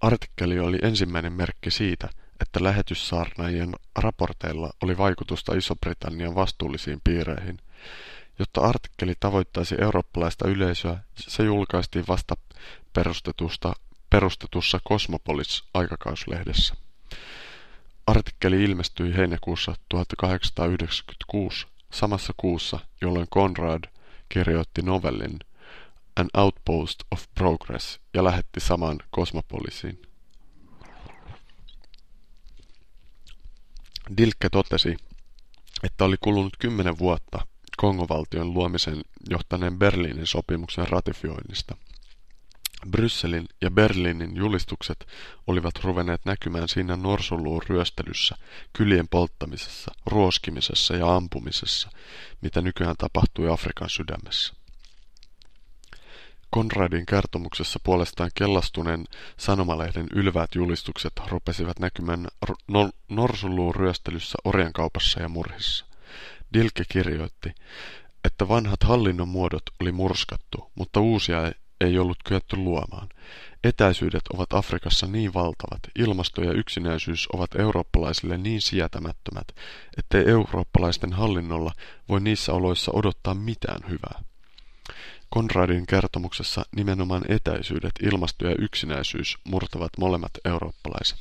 S1: Artikkeli oli ensimmäinen merkki siitä, että lähetyssaarnaajien raporteilla oli vaikutusta Iso-Britannian vastuullisiin piireihin. Jotta artikkeli tavoittaisi eurooppalaista yleisöä, se julkaistiin vasta perustetusta, perustetussa Cosmopolis-aikakauslehdessä. Artikkeli ilmestyi heinäkuussa 1896, samassa kuussa, jolloin Conrad kirjoitti novellin An Outpost of Progress ja lähetti saman Cosmopolisiin. Dilke totesi, että oli kulunut kymmenen vuotta Kongovaltion luomisen johtaneen Berliinin sopimuksen ratifioinnista. Brysselin ja Berliinin julistukset olivat ruvenneet näkymään siinä norsuluun ryöstelyssä, kylien polttamisessa, ruoskimisessa ja ampumisessa, mitä nykyään tapahtui Afrikan sydämessä. Konradin kertomuksessa puolestaan kellastuneen sanomalehden ylväät julistukset rupesivat näkymään no norsuluun ryöstelyssä orjankaupassa ja murhissa. Dilke kirjoitti, että vanhat hallinnon muodot oli murskattu, mutta uusia ei ollut kyetty luomaan. Etäisyydet ovat Afrikassa niin valtavat, ilmasto ja yksinäisyys ovat eurooppalaisille niin sietämättömät, ettei eurooppalaisten hallinnolla voi niissä oloissa odottaa mitään hyvää. Konradin kertomuksessa nimenomaan etäisyydet, ilmasto ja yksinäisyys murtavat molemmat eurooppalaiset.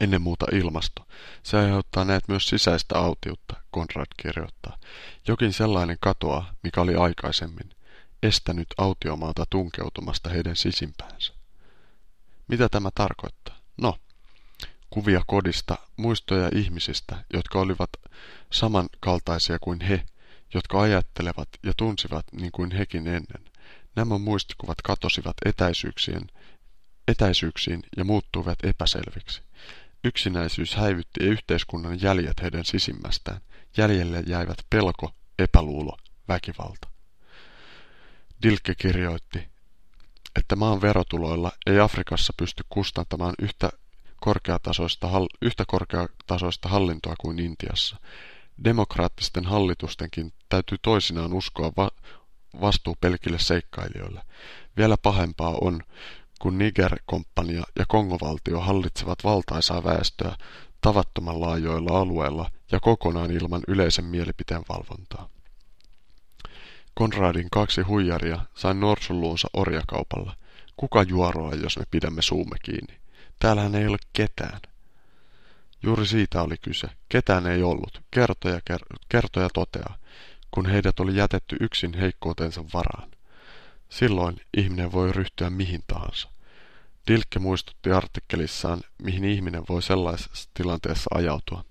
S1: Ennen muuta ilmasto. Se aiheuttaa näet myös sisäistä autiutta, Konrad kirjoittaa. Jokin sellainen katoa, mikä oli aikaisemmin estänyt autiomaata tunkeutumasta heidän sisimpäänsä. Mitä tämä tarkoittaa? No, kuvia kodista, muistoja ihmisistä, jotka olivat samankaltaisia kuin he, jotka ajattelevat ja tunsivat niin kuin hekin ennen. Nämä muistikuvat katosivat etäisyyksien, etäisyyksiin ja muuttuivat epäselviksi. Yksinäisyys häivytti yhteiskunnan jäljet heidän sisimmästään. Jäljelle jäivät pelko, epäluulo, väkivalta. Dilke kirjoitti, että maan verotuloilla ei Afrikassa pysty kustantamaan yhtä korkeatasoista, yhtä korkeatasoista hallintoa kuin Intiassa. Demokraattisten hallitustenkin täytyy toisinaan uskoa va vastuu pelkille seikkailijoille. Vielä pahempaa on, kun Niger-komppania ja Kongovaltio hallitsevat valtaisaa väestöä tavattoman laajoilla alueilla ja kokonaan ilman yleisen mielipiteen valvontaa. Konradin kaksi huijaria sai norsulluunsa orjakaupalla. Kuka juoroa, jos me pidämme suumme kiinni? Täällähän ei ole ketään. Juuri siitä oli kyse. Ketään ei ollut. Kertoja, ker- kertoja toteaa, kun heidät oli jätetty yksin heikkoutensa varaan. Silloin ihminen voi ryhtyä mihin tahansa. Dilke muistutti artikkelissaan, mihin ihminen voi sellaisessa tilanteessa ajautua.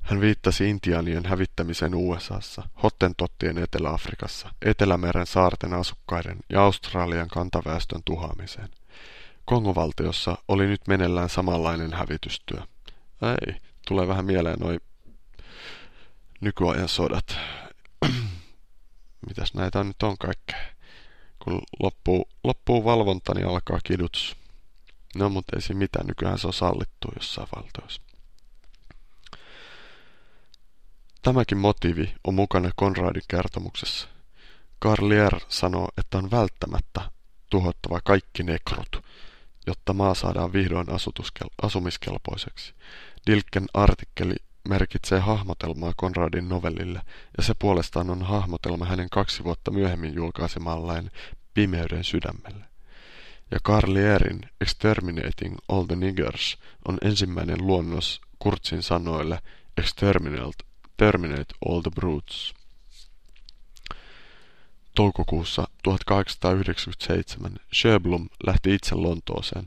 S1: Hän viittasi intiaanien hävittämiseen USAssa, Hottentottien Etelä-Afrikassa, Etelämeren saarten asukkaiden ja Australian kantaväestön tuhaamiseen. Kongovaltiossa oli nyt meneillään samanlainen hävitystyö. Ei, tulee vähän mieleen noi nykyajan sodat. Mitäs näitä nyt on kaikkea? Kun loppuu, loppuu valvonta, niin alkaa kidutus. No, mutta ei siinä mitään. Nykyään se on sallittu jossain valtioissa. Tämäkin motiivi on mukana Konradin kertomuksessa. Carlier sanoo, että on välttämättä tuhottava kaikki nekrut, jotta maa saadaan vihdoin asumiskelpoiseksi. Dilken artikkeli merkitsee hahmotelmaa Konradin novellille, ja se puolestaan on hahmotelma hänen kaksi vuotta myöhemmin julkaisemalleen Pimeyden sydämelle. Ja Carlierin Exterminating All the Niggers on ensimmäinen luonnos Kurtsin sanoille Exterminate Terminate All the Brutes. Toukokuussa 1897 Sherblom lähti itse Lontooseen,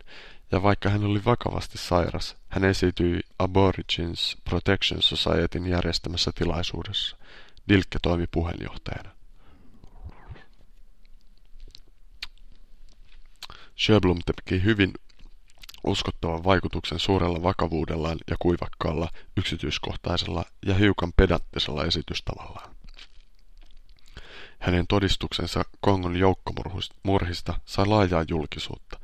S1: ja vaikka hän oli vakavasti sairas, hän esiintyi Aborigines Protection Societyn järjestämässä tilaisuudessa. Dilke toimi puheenjohtajana. Sherblom teki hyvin uskottavan vaikutuksen suurella vakavuudellaan ja kuivakkaalla, yksityiskohtaisella ja hiukan pedanttisella esitystavallaan. Hänen todistuksensa Kongon joukkomurhista sai laajaa julkisuutta.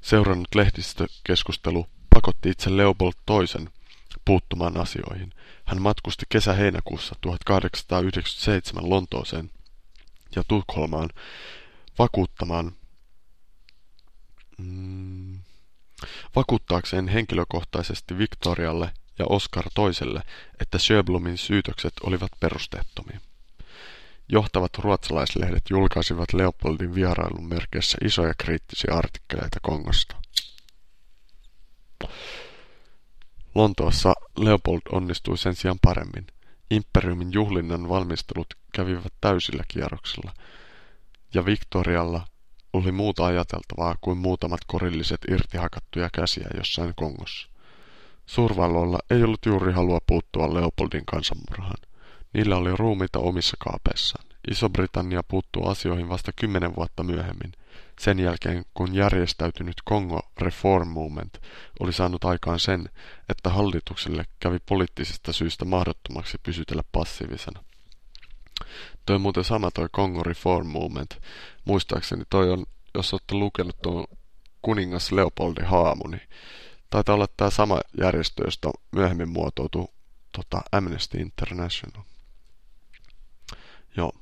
S1: Seurannut lehdistökeskustelu pakotti itse Leopold toisen puuttumaan asioihin. Hän matkusti kesä-heinäkuussa 1897 Lontooseen ja Tukholmaan vakuuttamaan mm, vakuuttaakseen henkilökohtaisesti Victorialle ja Oscar toiselle, että Sjöblomin syytökset olivat perusteettomia. Johtavat ruotsalaislehdet julkaisivat Leopoldin vierailun merkeissä isoja kriittisiä artikkeleita Kongosta. Lontoossa Leopold onnistui sen sijaan paremmin. Imperiumin juhlinnan valmistelut kävivät täysillä kierroksilla, ja Victorialla oli muuta ajateltavaa kuin muutamat korilliset irtihakattuja käsiä jossain Kongossa. Suurvalloilla ei ollut juuri halua puuttua Leopoldin kansanmurhaan. Niillä oli ruumiita omissa kaapeissaan. Iso-Britannia puuttuu asioihin vasta kymmenen vuotta myöhemmin, sen jälkeen kun järjestäytynyt Kongo Reform Movement oli saanut aikaan sen, että hallitukselle kävi poliittisista syistä mahdottomaksi pysytellä passiivisena. Toi muuten sama toi Kongo Reform Movement. Muistaakseni toi on, jos olette lukenut tuon kuningas Leopoldi Haamu, niin taitaa olla tämä sama järjestö, josta myöhemmin muotoutui tota, Amnesty International. Joo.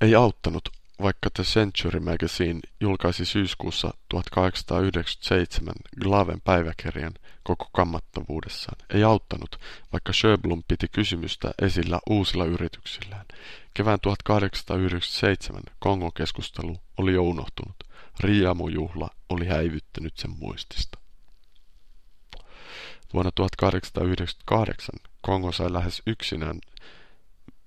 S1: Ei auttanut, vaikka The Century Magazine julkaisi syyskuussa 1897 Glaven päiväkirjan koko kammattavuudessaan. Ei auttanut, vaikka Sjöblom piti kysymystä esillä uusilla yrityksillään. Kevään 1897 Kongo-keskustelu oli jo unohtunut. Riamujuhla oli häivyttänyt sen muistista. Vuonna 1898 Kongo sai lähes yksinään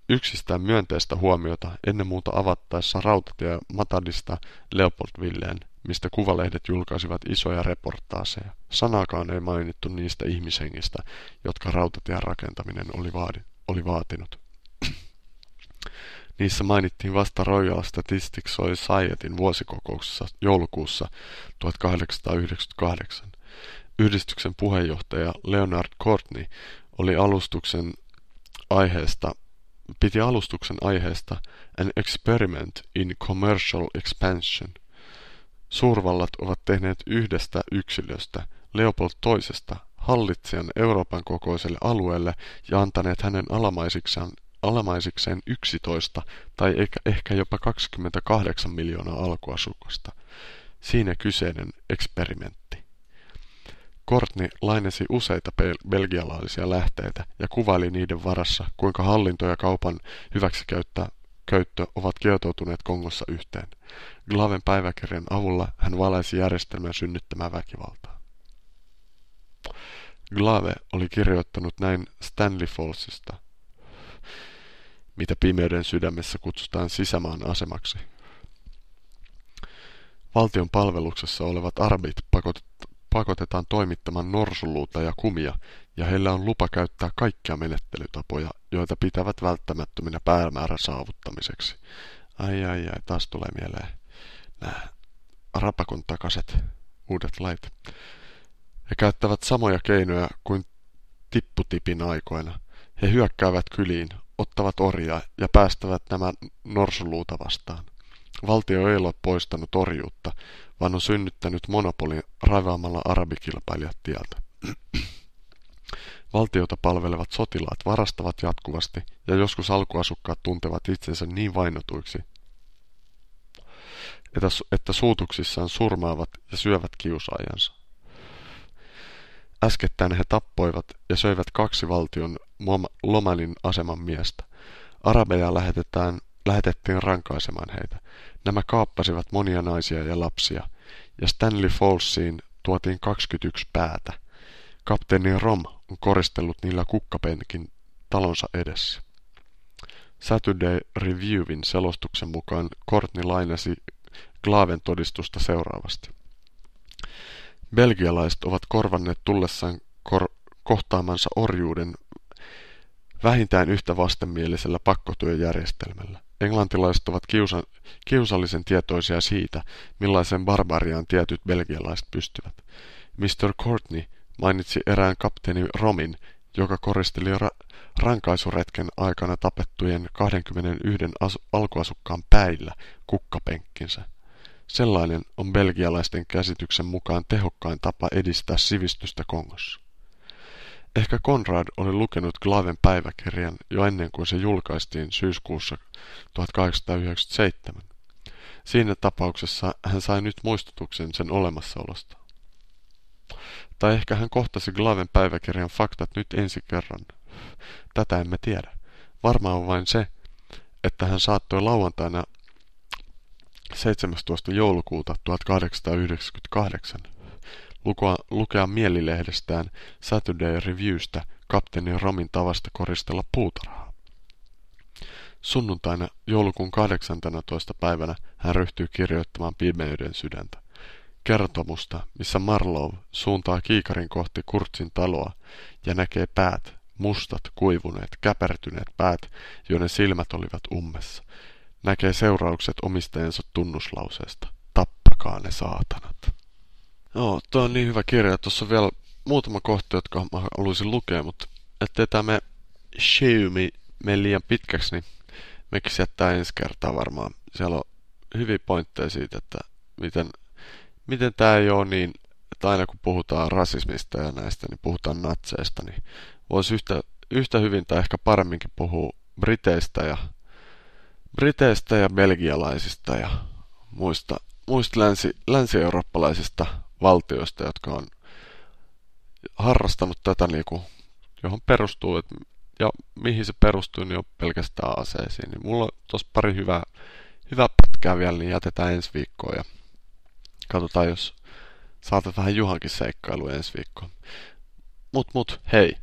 S1: yksistään myönteistä huomiota ennen muuta avattaessa rautatie Matadista Leopoldvilleen, mistä kuvalehdet julkaisivat isoja reportaaseja. Sanaakaan ei mainittu niistä ihmishengistä, jotka rautatien rakentaminen oli, vaadi, oli vaatinut. Niissä mainittiin vasta Royal Statistics Societyn vuosikokouksessa joulukuussa 1898. Yhdistyksen puheenjohtaja Leonard Courtney oli alustuksen aiheesta piti alustuksen aiheesta An Experiment in Commercial Expansion. Suurvallat ovat tehneet yhdestä yksilöstä, Leopold toisesta, hallitsijan Euroopan kokoiselle alueelle ja antaneet hänen alamaisikseen, alamaisikseen 11 tai ehkä jopa 28 miljoonaa alkuasukasta. Siinä kyseinen eksperimentti. Kortni lainasi useita belgialaisia lähteitä ja kuvaili niiden varassa, kuinka hallinto ja kaupan hyväksikäyttö käyttö ovat kietoutuneet Kongossa yhteen. Glaven päiväkirjan avulla hän valaisi järjestelmän synnyttämää väkivaltaa. Glave oli kirjoittanut näin Stanley Fallsista, mitä pimeyden sydämessä kutsutaan sisämaan asemaksi. Valtion palveluksessa olevat arbit pakotetaan toimittamaan norsuluuta ja kumia, ja heillä on lupa käyttää kaikkia menettelytapoja, joita pitävät välttämättöminä päämäärän saavuttamiseksi. Ai ai ai, taas tulee mieleen nämä rapakon takaiset uudet lait. He käyttävät samoja keinoja kuin tipputipin aikoina. He hyökkäävät kyliin, ottavat orjaa ja päästävät nämä norsuluuta vastaan. Valtio ei ole poistanut orjuutta, vaan on synnyttänyt monopolin raivaamalla arabikilpailijat tieltä. Valtiota palvelevat sotilaat varastavat jatkuvasti ja joskus alkuasukkaat tuntevat itsensä niin vainotuiksi, että, että suutuksissaan surmaavat ja syövät kiusaajansa. Äskettäin he tappoivat ja söivät kaksi valtion Lomalin aseman miestä. Arabeja lähetetään, lähetettiin rankaisemaan heitä. Nämä kaappasivat monia naisia ja lapsia, ja Stanley Fallsiin tuotiin 21 päätä. Kapteeni Rom on koristellut niillä kukkapenkin talonsa edessä. Saturday Reviewin selostuksen mukaan Courtney lainasi Glaven todistusta seuraavasti. Belgialaiset ovat korvanneet tullessaan kor- kohtaamansa orjuuden vähintään yhtä vastenmielisellä pakkotyöjärjestelmällä. Englantilaiset ovat kiusa, kiusallisen tietoisia siitä, millaisen barbariaan tietyt belgialaiset pystyvät. Mr. Courtney mainitsi erään kapteeni Romin, joka koristeli ra- rankaisuretken aikana tapettujen 21 alkuasukkaan päillä kukkapenkkinsä. Sellainen on belgialaisten käsityksen mukaan tehokkain tapa edistää sivistystä Kongossa. Ehkä Konrad oli lukenut Glaven päiväkirjan jo ennen kuin se julkaistiin syyskuussa 1897. Siinä tapauksessa hän sai nyt muistutuksen sen olemassaolosta. Tai ehkä hän kohtasi Glaven päiväkirjan faktat nyt ensi kerran. Tätä emme tiedä. Varmaan on vain se, että hän saattoi lauantaina 17. joulukuuta 1898 lukea, lukea mielilehdestään Saturday Reviewstä kapteeni Romin tavasta koristella puutarhaa. Sunnuntaina joulukuun 18. päivänä hän ryhtyy kirjoittamaan pimeyden sydäntä. Kertomusta, missä Marlow suuntaa kiikarin kohti Kurtsin taloa ja näkee päät, mustat, kuivuneet, käpertyneet päät, joiden silmät olivat ummessa. näkee seuraukset omistajansa tunnuslauseesta. Tappakaa ne saatanat. Joo, tuo on niin hyvä kirja. Tuossa on vielä muutama kohta, jotka mä haluaisin lukea, mutta ettei tämä me Xiaomi mene liian pitkäksi, niin mekin jättää ensi kertaa varmaan. Siellä on hyviä pointteja siitä, että miten, miten tämä ei ole niin, että aina kun puhutaan rasismista ja näistä, niin puhutaan natseista, niin voisi yhtä, yhtä hyvin tai ehkä paremminkin puhua briteistä ja, briteistä ja belgialaisista ja muista, muista länsi, länsi-eurooppalaisista valtioista, jotka on harrastanut tätä, niin kuin, johon perustuu, että, ja mihin se perustuu, niin on pelkästään aseisiin. Niin mulla on tuossa pari hyvää, hyvää pätkää vielä, niin jätetään ensi viikkoon ja katsotaan, jos saatat vähän Juhankin seikkailu ensi viikkoon. Mut mut, hei,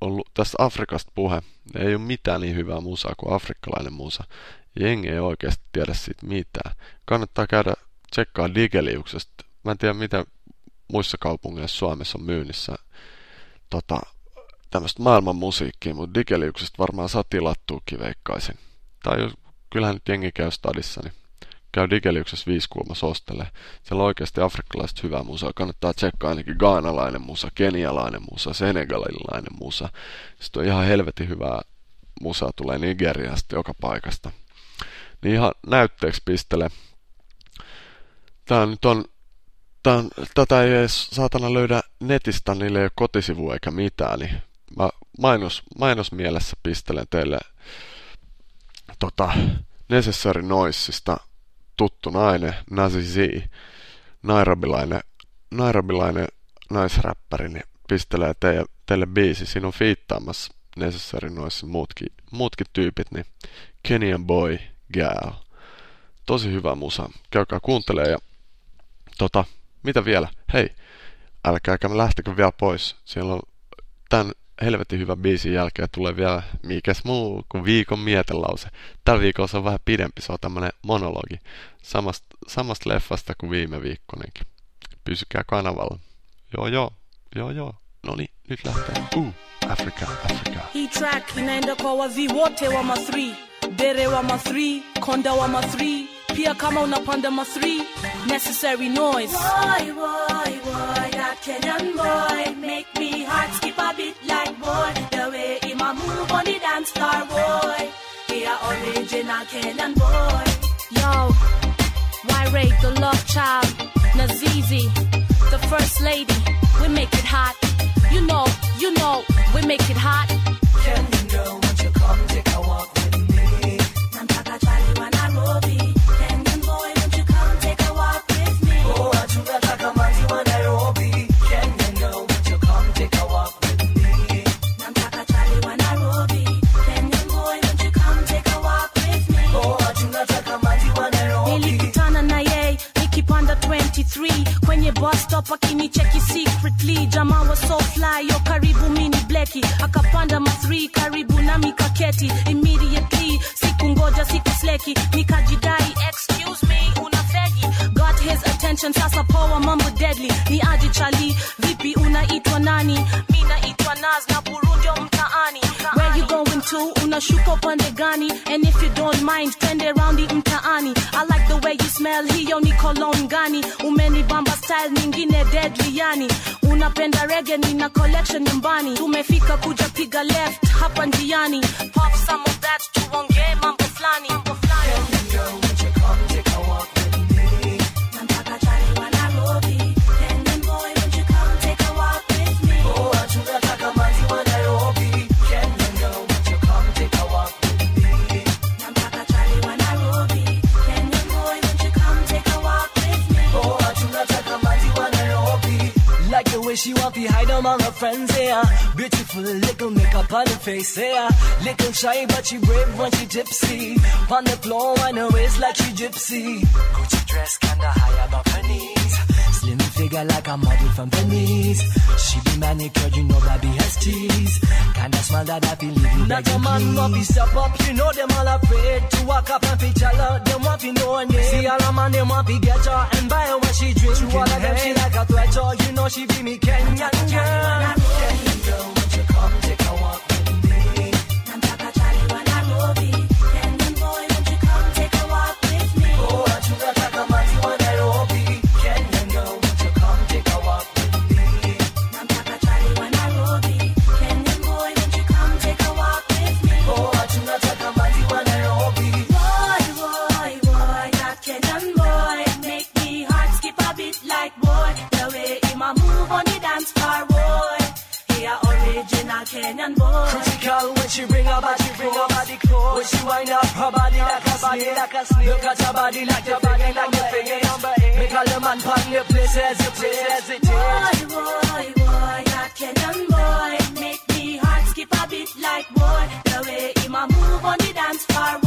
S1: ollut tästä Afrikasta puhe. Ei ole mitään niin hyvää musaa kuin afrikkalainen musa. Jengi ei oikeasti tiedä siitä mitään. Kannattaa käydä tsekkaa Digeliuksesta. Mä en tiedä, miten muissa kaupungeissa Suomessa on myynnissä tota, tämmöistä maailman musiikkia, mutta Digeliuksesta varmaan saa tilattuukin veikkaisin. Tai jos, kyllähän nyt jengi käy stadissa, niin käy Digeliuksessa viisi kulmassa ostele. Siellä on oikeasti afrikkalaiset hyvää musaa. Kannattaa tsekkaa ainakin gaanalainen musa, kenialainen musa, senegalilainen musa. Sitten on ihan helvetin hyvää musaa tulee Nigeriasta joka paikasta. Niin ihan näytteeksi pistele. Tää nyt on On, tätä ei edes saatana löydä netistä, niille ei ole kotisivu eikä mitään, niin mä mainos, mainosmielessä pistelen teille tota, Necessary Noisista tuttu nainen, Nazi Z, nairobilainen, nairobilainen naisräppäri, niin pistelee teille, teille biisi. Siinä on fiittaamassa Necessary Noisin muutkin, muutkin tyypit, niin Kenyan Boy, Gal. Tosi hyvä musa. Käykää kuuntelee ja tota, mitä vielä? Hei, älkääkä lähtekö vielä pois. Siellä on tämän helvetin hyvän biisin jälkeen tulee vielä mikäs muu kuin viikon mietelause. Tällä viikolla se on vähän pidempi, se on tämmönen monologi samasta, samasta leffasta kuin viime viikkonenkin. Pysykää kanavalla. Joo joo, joo joo. No niin, nyt lähtee. Uh, Afrika, Afrika.
S3: Hii track inaenda kwa wavi wote wa ma 3 dere wa ma 3 konda wa ma 3 pia kama unapanda ma 3 necessary noise
S4: Boy, boy, boy, that Kenyan boy make me heart skip a bit like boy. The way him a move on the dance floor, boy. He a original Kenyan boy.
S3: Yo, why rate the love child? Nazizi, the first lady. We make it hot. You know, you know, we make it hot.
S5: Kenyan girl, won't you come take a walk
S3: kwenye bus stop akinicheki secretly. Jamaa wa so fly yo karibu mini bleki akapanda ma 3 karibu nami kaketi. Immediately siku ngoja siku sleki. Nikajidai excuse me una fegi. Got his attention sasa poa mambo deadly. Ni aje chali vipi unaitwa nani? Mi naitwa naz na burundio mtaani. Where you going to? Unashuka upande gani? And if you don't mind twende raundi mtaani. I like the way you smell hiyo ni cologne gani? Umenibamba style nyingine deadly yani. Unapenda rege nina collection nyumbani. Tumefika kuja piga left hapa njiani. Pop some of that tuongee mambo flani
S5: way she want to hide among her friends, yeah. Beautiful little makeup on her face, yeah. Little shy, but she brave when she tipsy. On the floor, on her waist like she gypsy. Gucci dress kinda high above her knees. Slim figure like a model from Venice. She be manicured, you know that be has tease. Kinda smile that I feel leave you Not a man want to step up, you know them all afraid to walk up and feature her. Them want to know her name. See all a man, them want to get her and buy her what she drink. To all of them, she like a threat, oh, you know she be me Kenyan girl. Kenyan girl, won't you come take a walk with me?
S4: Namtaka Charlie wa Nairobi. Kenyan boy.
S5: Critical when she bring her body, bring her body close. When she wind up her body like a snake, like a snake. Look at her body like your body like your finger number eight. Make all the man pan your place as you place as it
S4: Boy, boy, boy, that Kenyan boy make me heart skip a bit like boy. The way he move on the dance floor,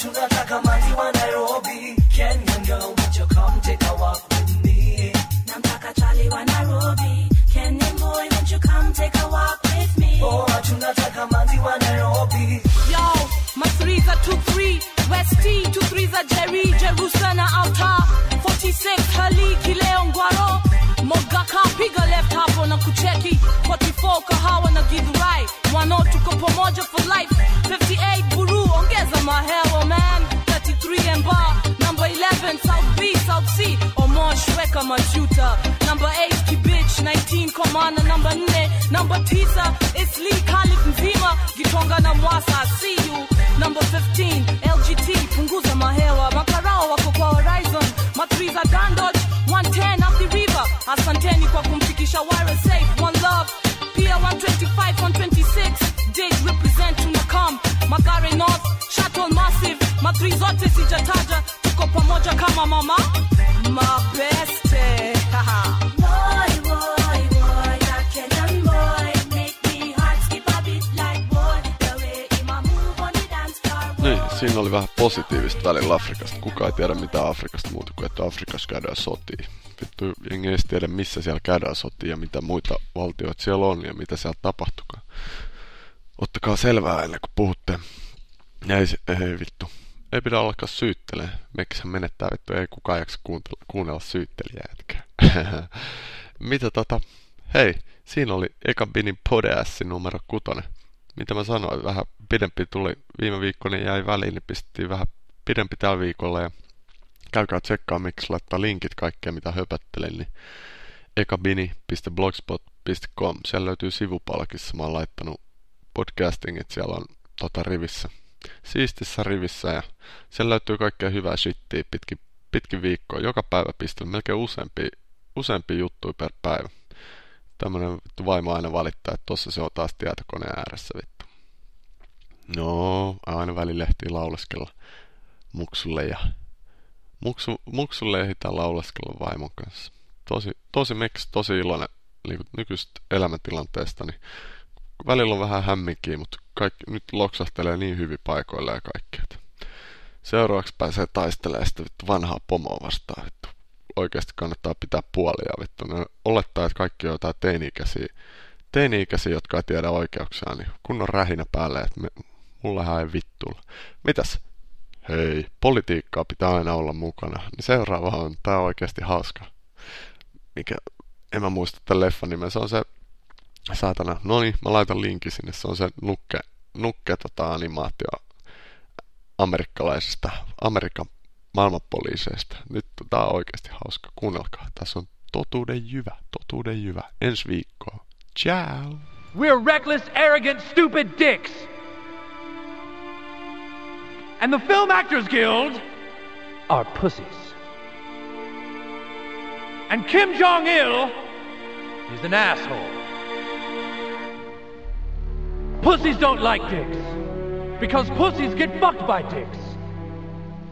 S5: 추락하가
S4: 만지와 나로비 Can you go with
S5: your come take a walk with me. 남자가
S4: 찰리와 wa Can you boy won't you come take a walk with me
S5: Oh 추락하가 만지와 나로비
S3: Yo my threes are two three West T two threes are Jerry Jerusalem outer 46 hali kileo Guaro, moga kapiga left hapo na kucheki. 44 kahawa na gidhurai mwanao tuko pamoja for life. Omosh weka machuta. Number 8 Kibich, 19 Komana. Number 4 Number 9 Isli Khalid Mzima. Gitonga na Mwasa, see you. Number 15 LGT punguza mahewa. Makarao wako kwa horizon. Matriza Dandoj 110 up the river. Asanteni kwa kumfikisha wire safe. One love. Pia 125, 126. Dig represent to tunakam. Magare North, Shuttle Massive. Matri zote sijataja. Tuko pamoja kama mama.
S1: Siinä oli vähän positiivista välillä Afrikasta. Kuka ei tiedä mitä Afrikasta muuta kuin, että Afrikassa käydään sotiin. Vittu, ei edes tiedä missä siellä käydään sotiin ja mitä muita valtioita siellä on ja mitä siellä tapahtukaan. Ottakaa selvää ennen kuin puhutte. Ei, ei vittu. Ei pidä alkaa syyttelee. Meksihän menettää vittu, ei kukaan jaksa kuuntella, kuunnella syyttelijää jätkää. Mitä tota, hei, siinä oli ekan binin podassi numero kutonen. Mitä mä sanoin, vähän pidempi tuli viime viikko, niin jäi väliin, niin pistettiin vähän pidempi tällä viikolla. Ja käykää tsekkaa, miksi laittaa linkit kaikkea mitä höpöttelen, niin ekabini.blogspot.com, siellä löytyy sivupalkissa, mä oon laittanut podcastingit, siellä on tota rivissä, siistissä rivissä. Ja siellä löytyy kaikkea hyvää shittiä pitkin, pitkin viikkoa, joka päivä pistän melkein useampi, useampi juttuja per päivä. Tämmönen vittu vaimo aina valittaa, että tossa se on taas tietokoneen ääressä vittu. No, aina välillä ehtii lauleskella muksulle ja muksu, muksulle ehditään lauleskella vaimon kanssa. Tosi, tosi meks, tosi iloinen niin nykyisestä elämäntilanteesta, niin välillä on vähän hämminkiä, mutta kaikki nyt loksahtelee niin hyvin paikoilla ja kaikkea. Seuraavaksi pääsee taistelemaan sitä vittu vanhaa pomoa vastaan vittu. Oikeasti kannattaa pitää puolia vittu. Ne olettaa, että kaikki on jotain teini-ikäisiä, teini-ikäisiä, jotka ei tiedä oikeuksia, niin kunnon rähinä päälle, että me, mulla ei vittuilla. Mitäs? Hei, politiikkaa pitää aina olla mukana. Niin seuraava on, tää on oikeasti hauska. Mikä, en mä muista tämän leffan nimen, se on se saatana, no niin, mä laitan linkin sinne, se on se nukke, nukke tota, animaatio amerikkalaisesta, Amerikan maailmanpoliiseista. Nyt tää on oikeasti hauska, kuunnelkaa. Tässä on totuuden jyvä, totuuden jyvä. Ensi viikkoa. Ciao!
S6: We're reckless, arrogant, stupid dicks. And the Film Actors Guild are pussies. And Kim Jong il is an asshole. Pussies don't like dicks because pussies get fucked by dicks.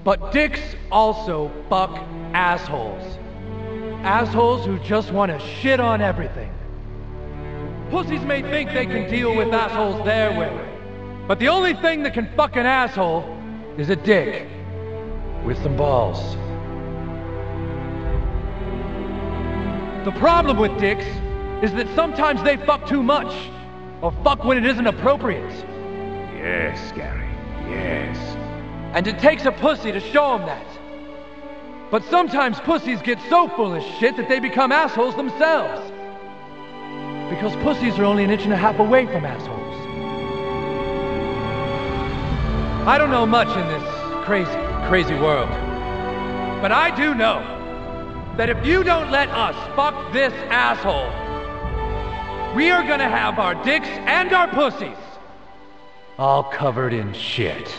S6: But dicks also fuck assholes. Assholes who just want to shit on everything. Pussies may think they can deal with assholes their way, but the only thing that can fuck an asshole is a dick with some balls. The problem with dicks is that sometimes they fuck too much, or fuck when it isn't appropriate.
S7: Yes, Gary. Yes.
S6: And it takes a pussy to show them that. But sometimes pussies get so full of shit that they become assholes themselves. Because pussies are only an inch and a half away from assholes. I don't know much in this crazy, crazy world. But I do know that if you don't let us fuck this asshole, we are gonna have our dicks and our pussies all covered in shit.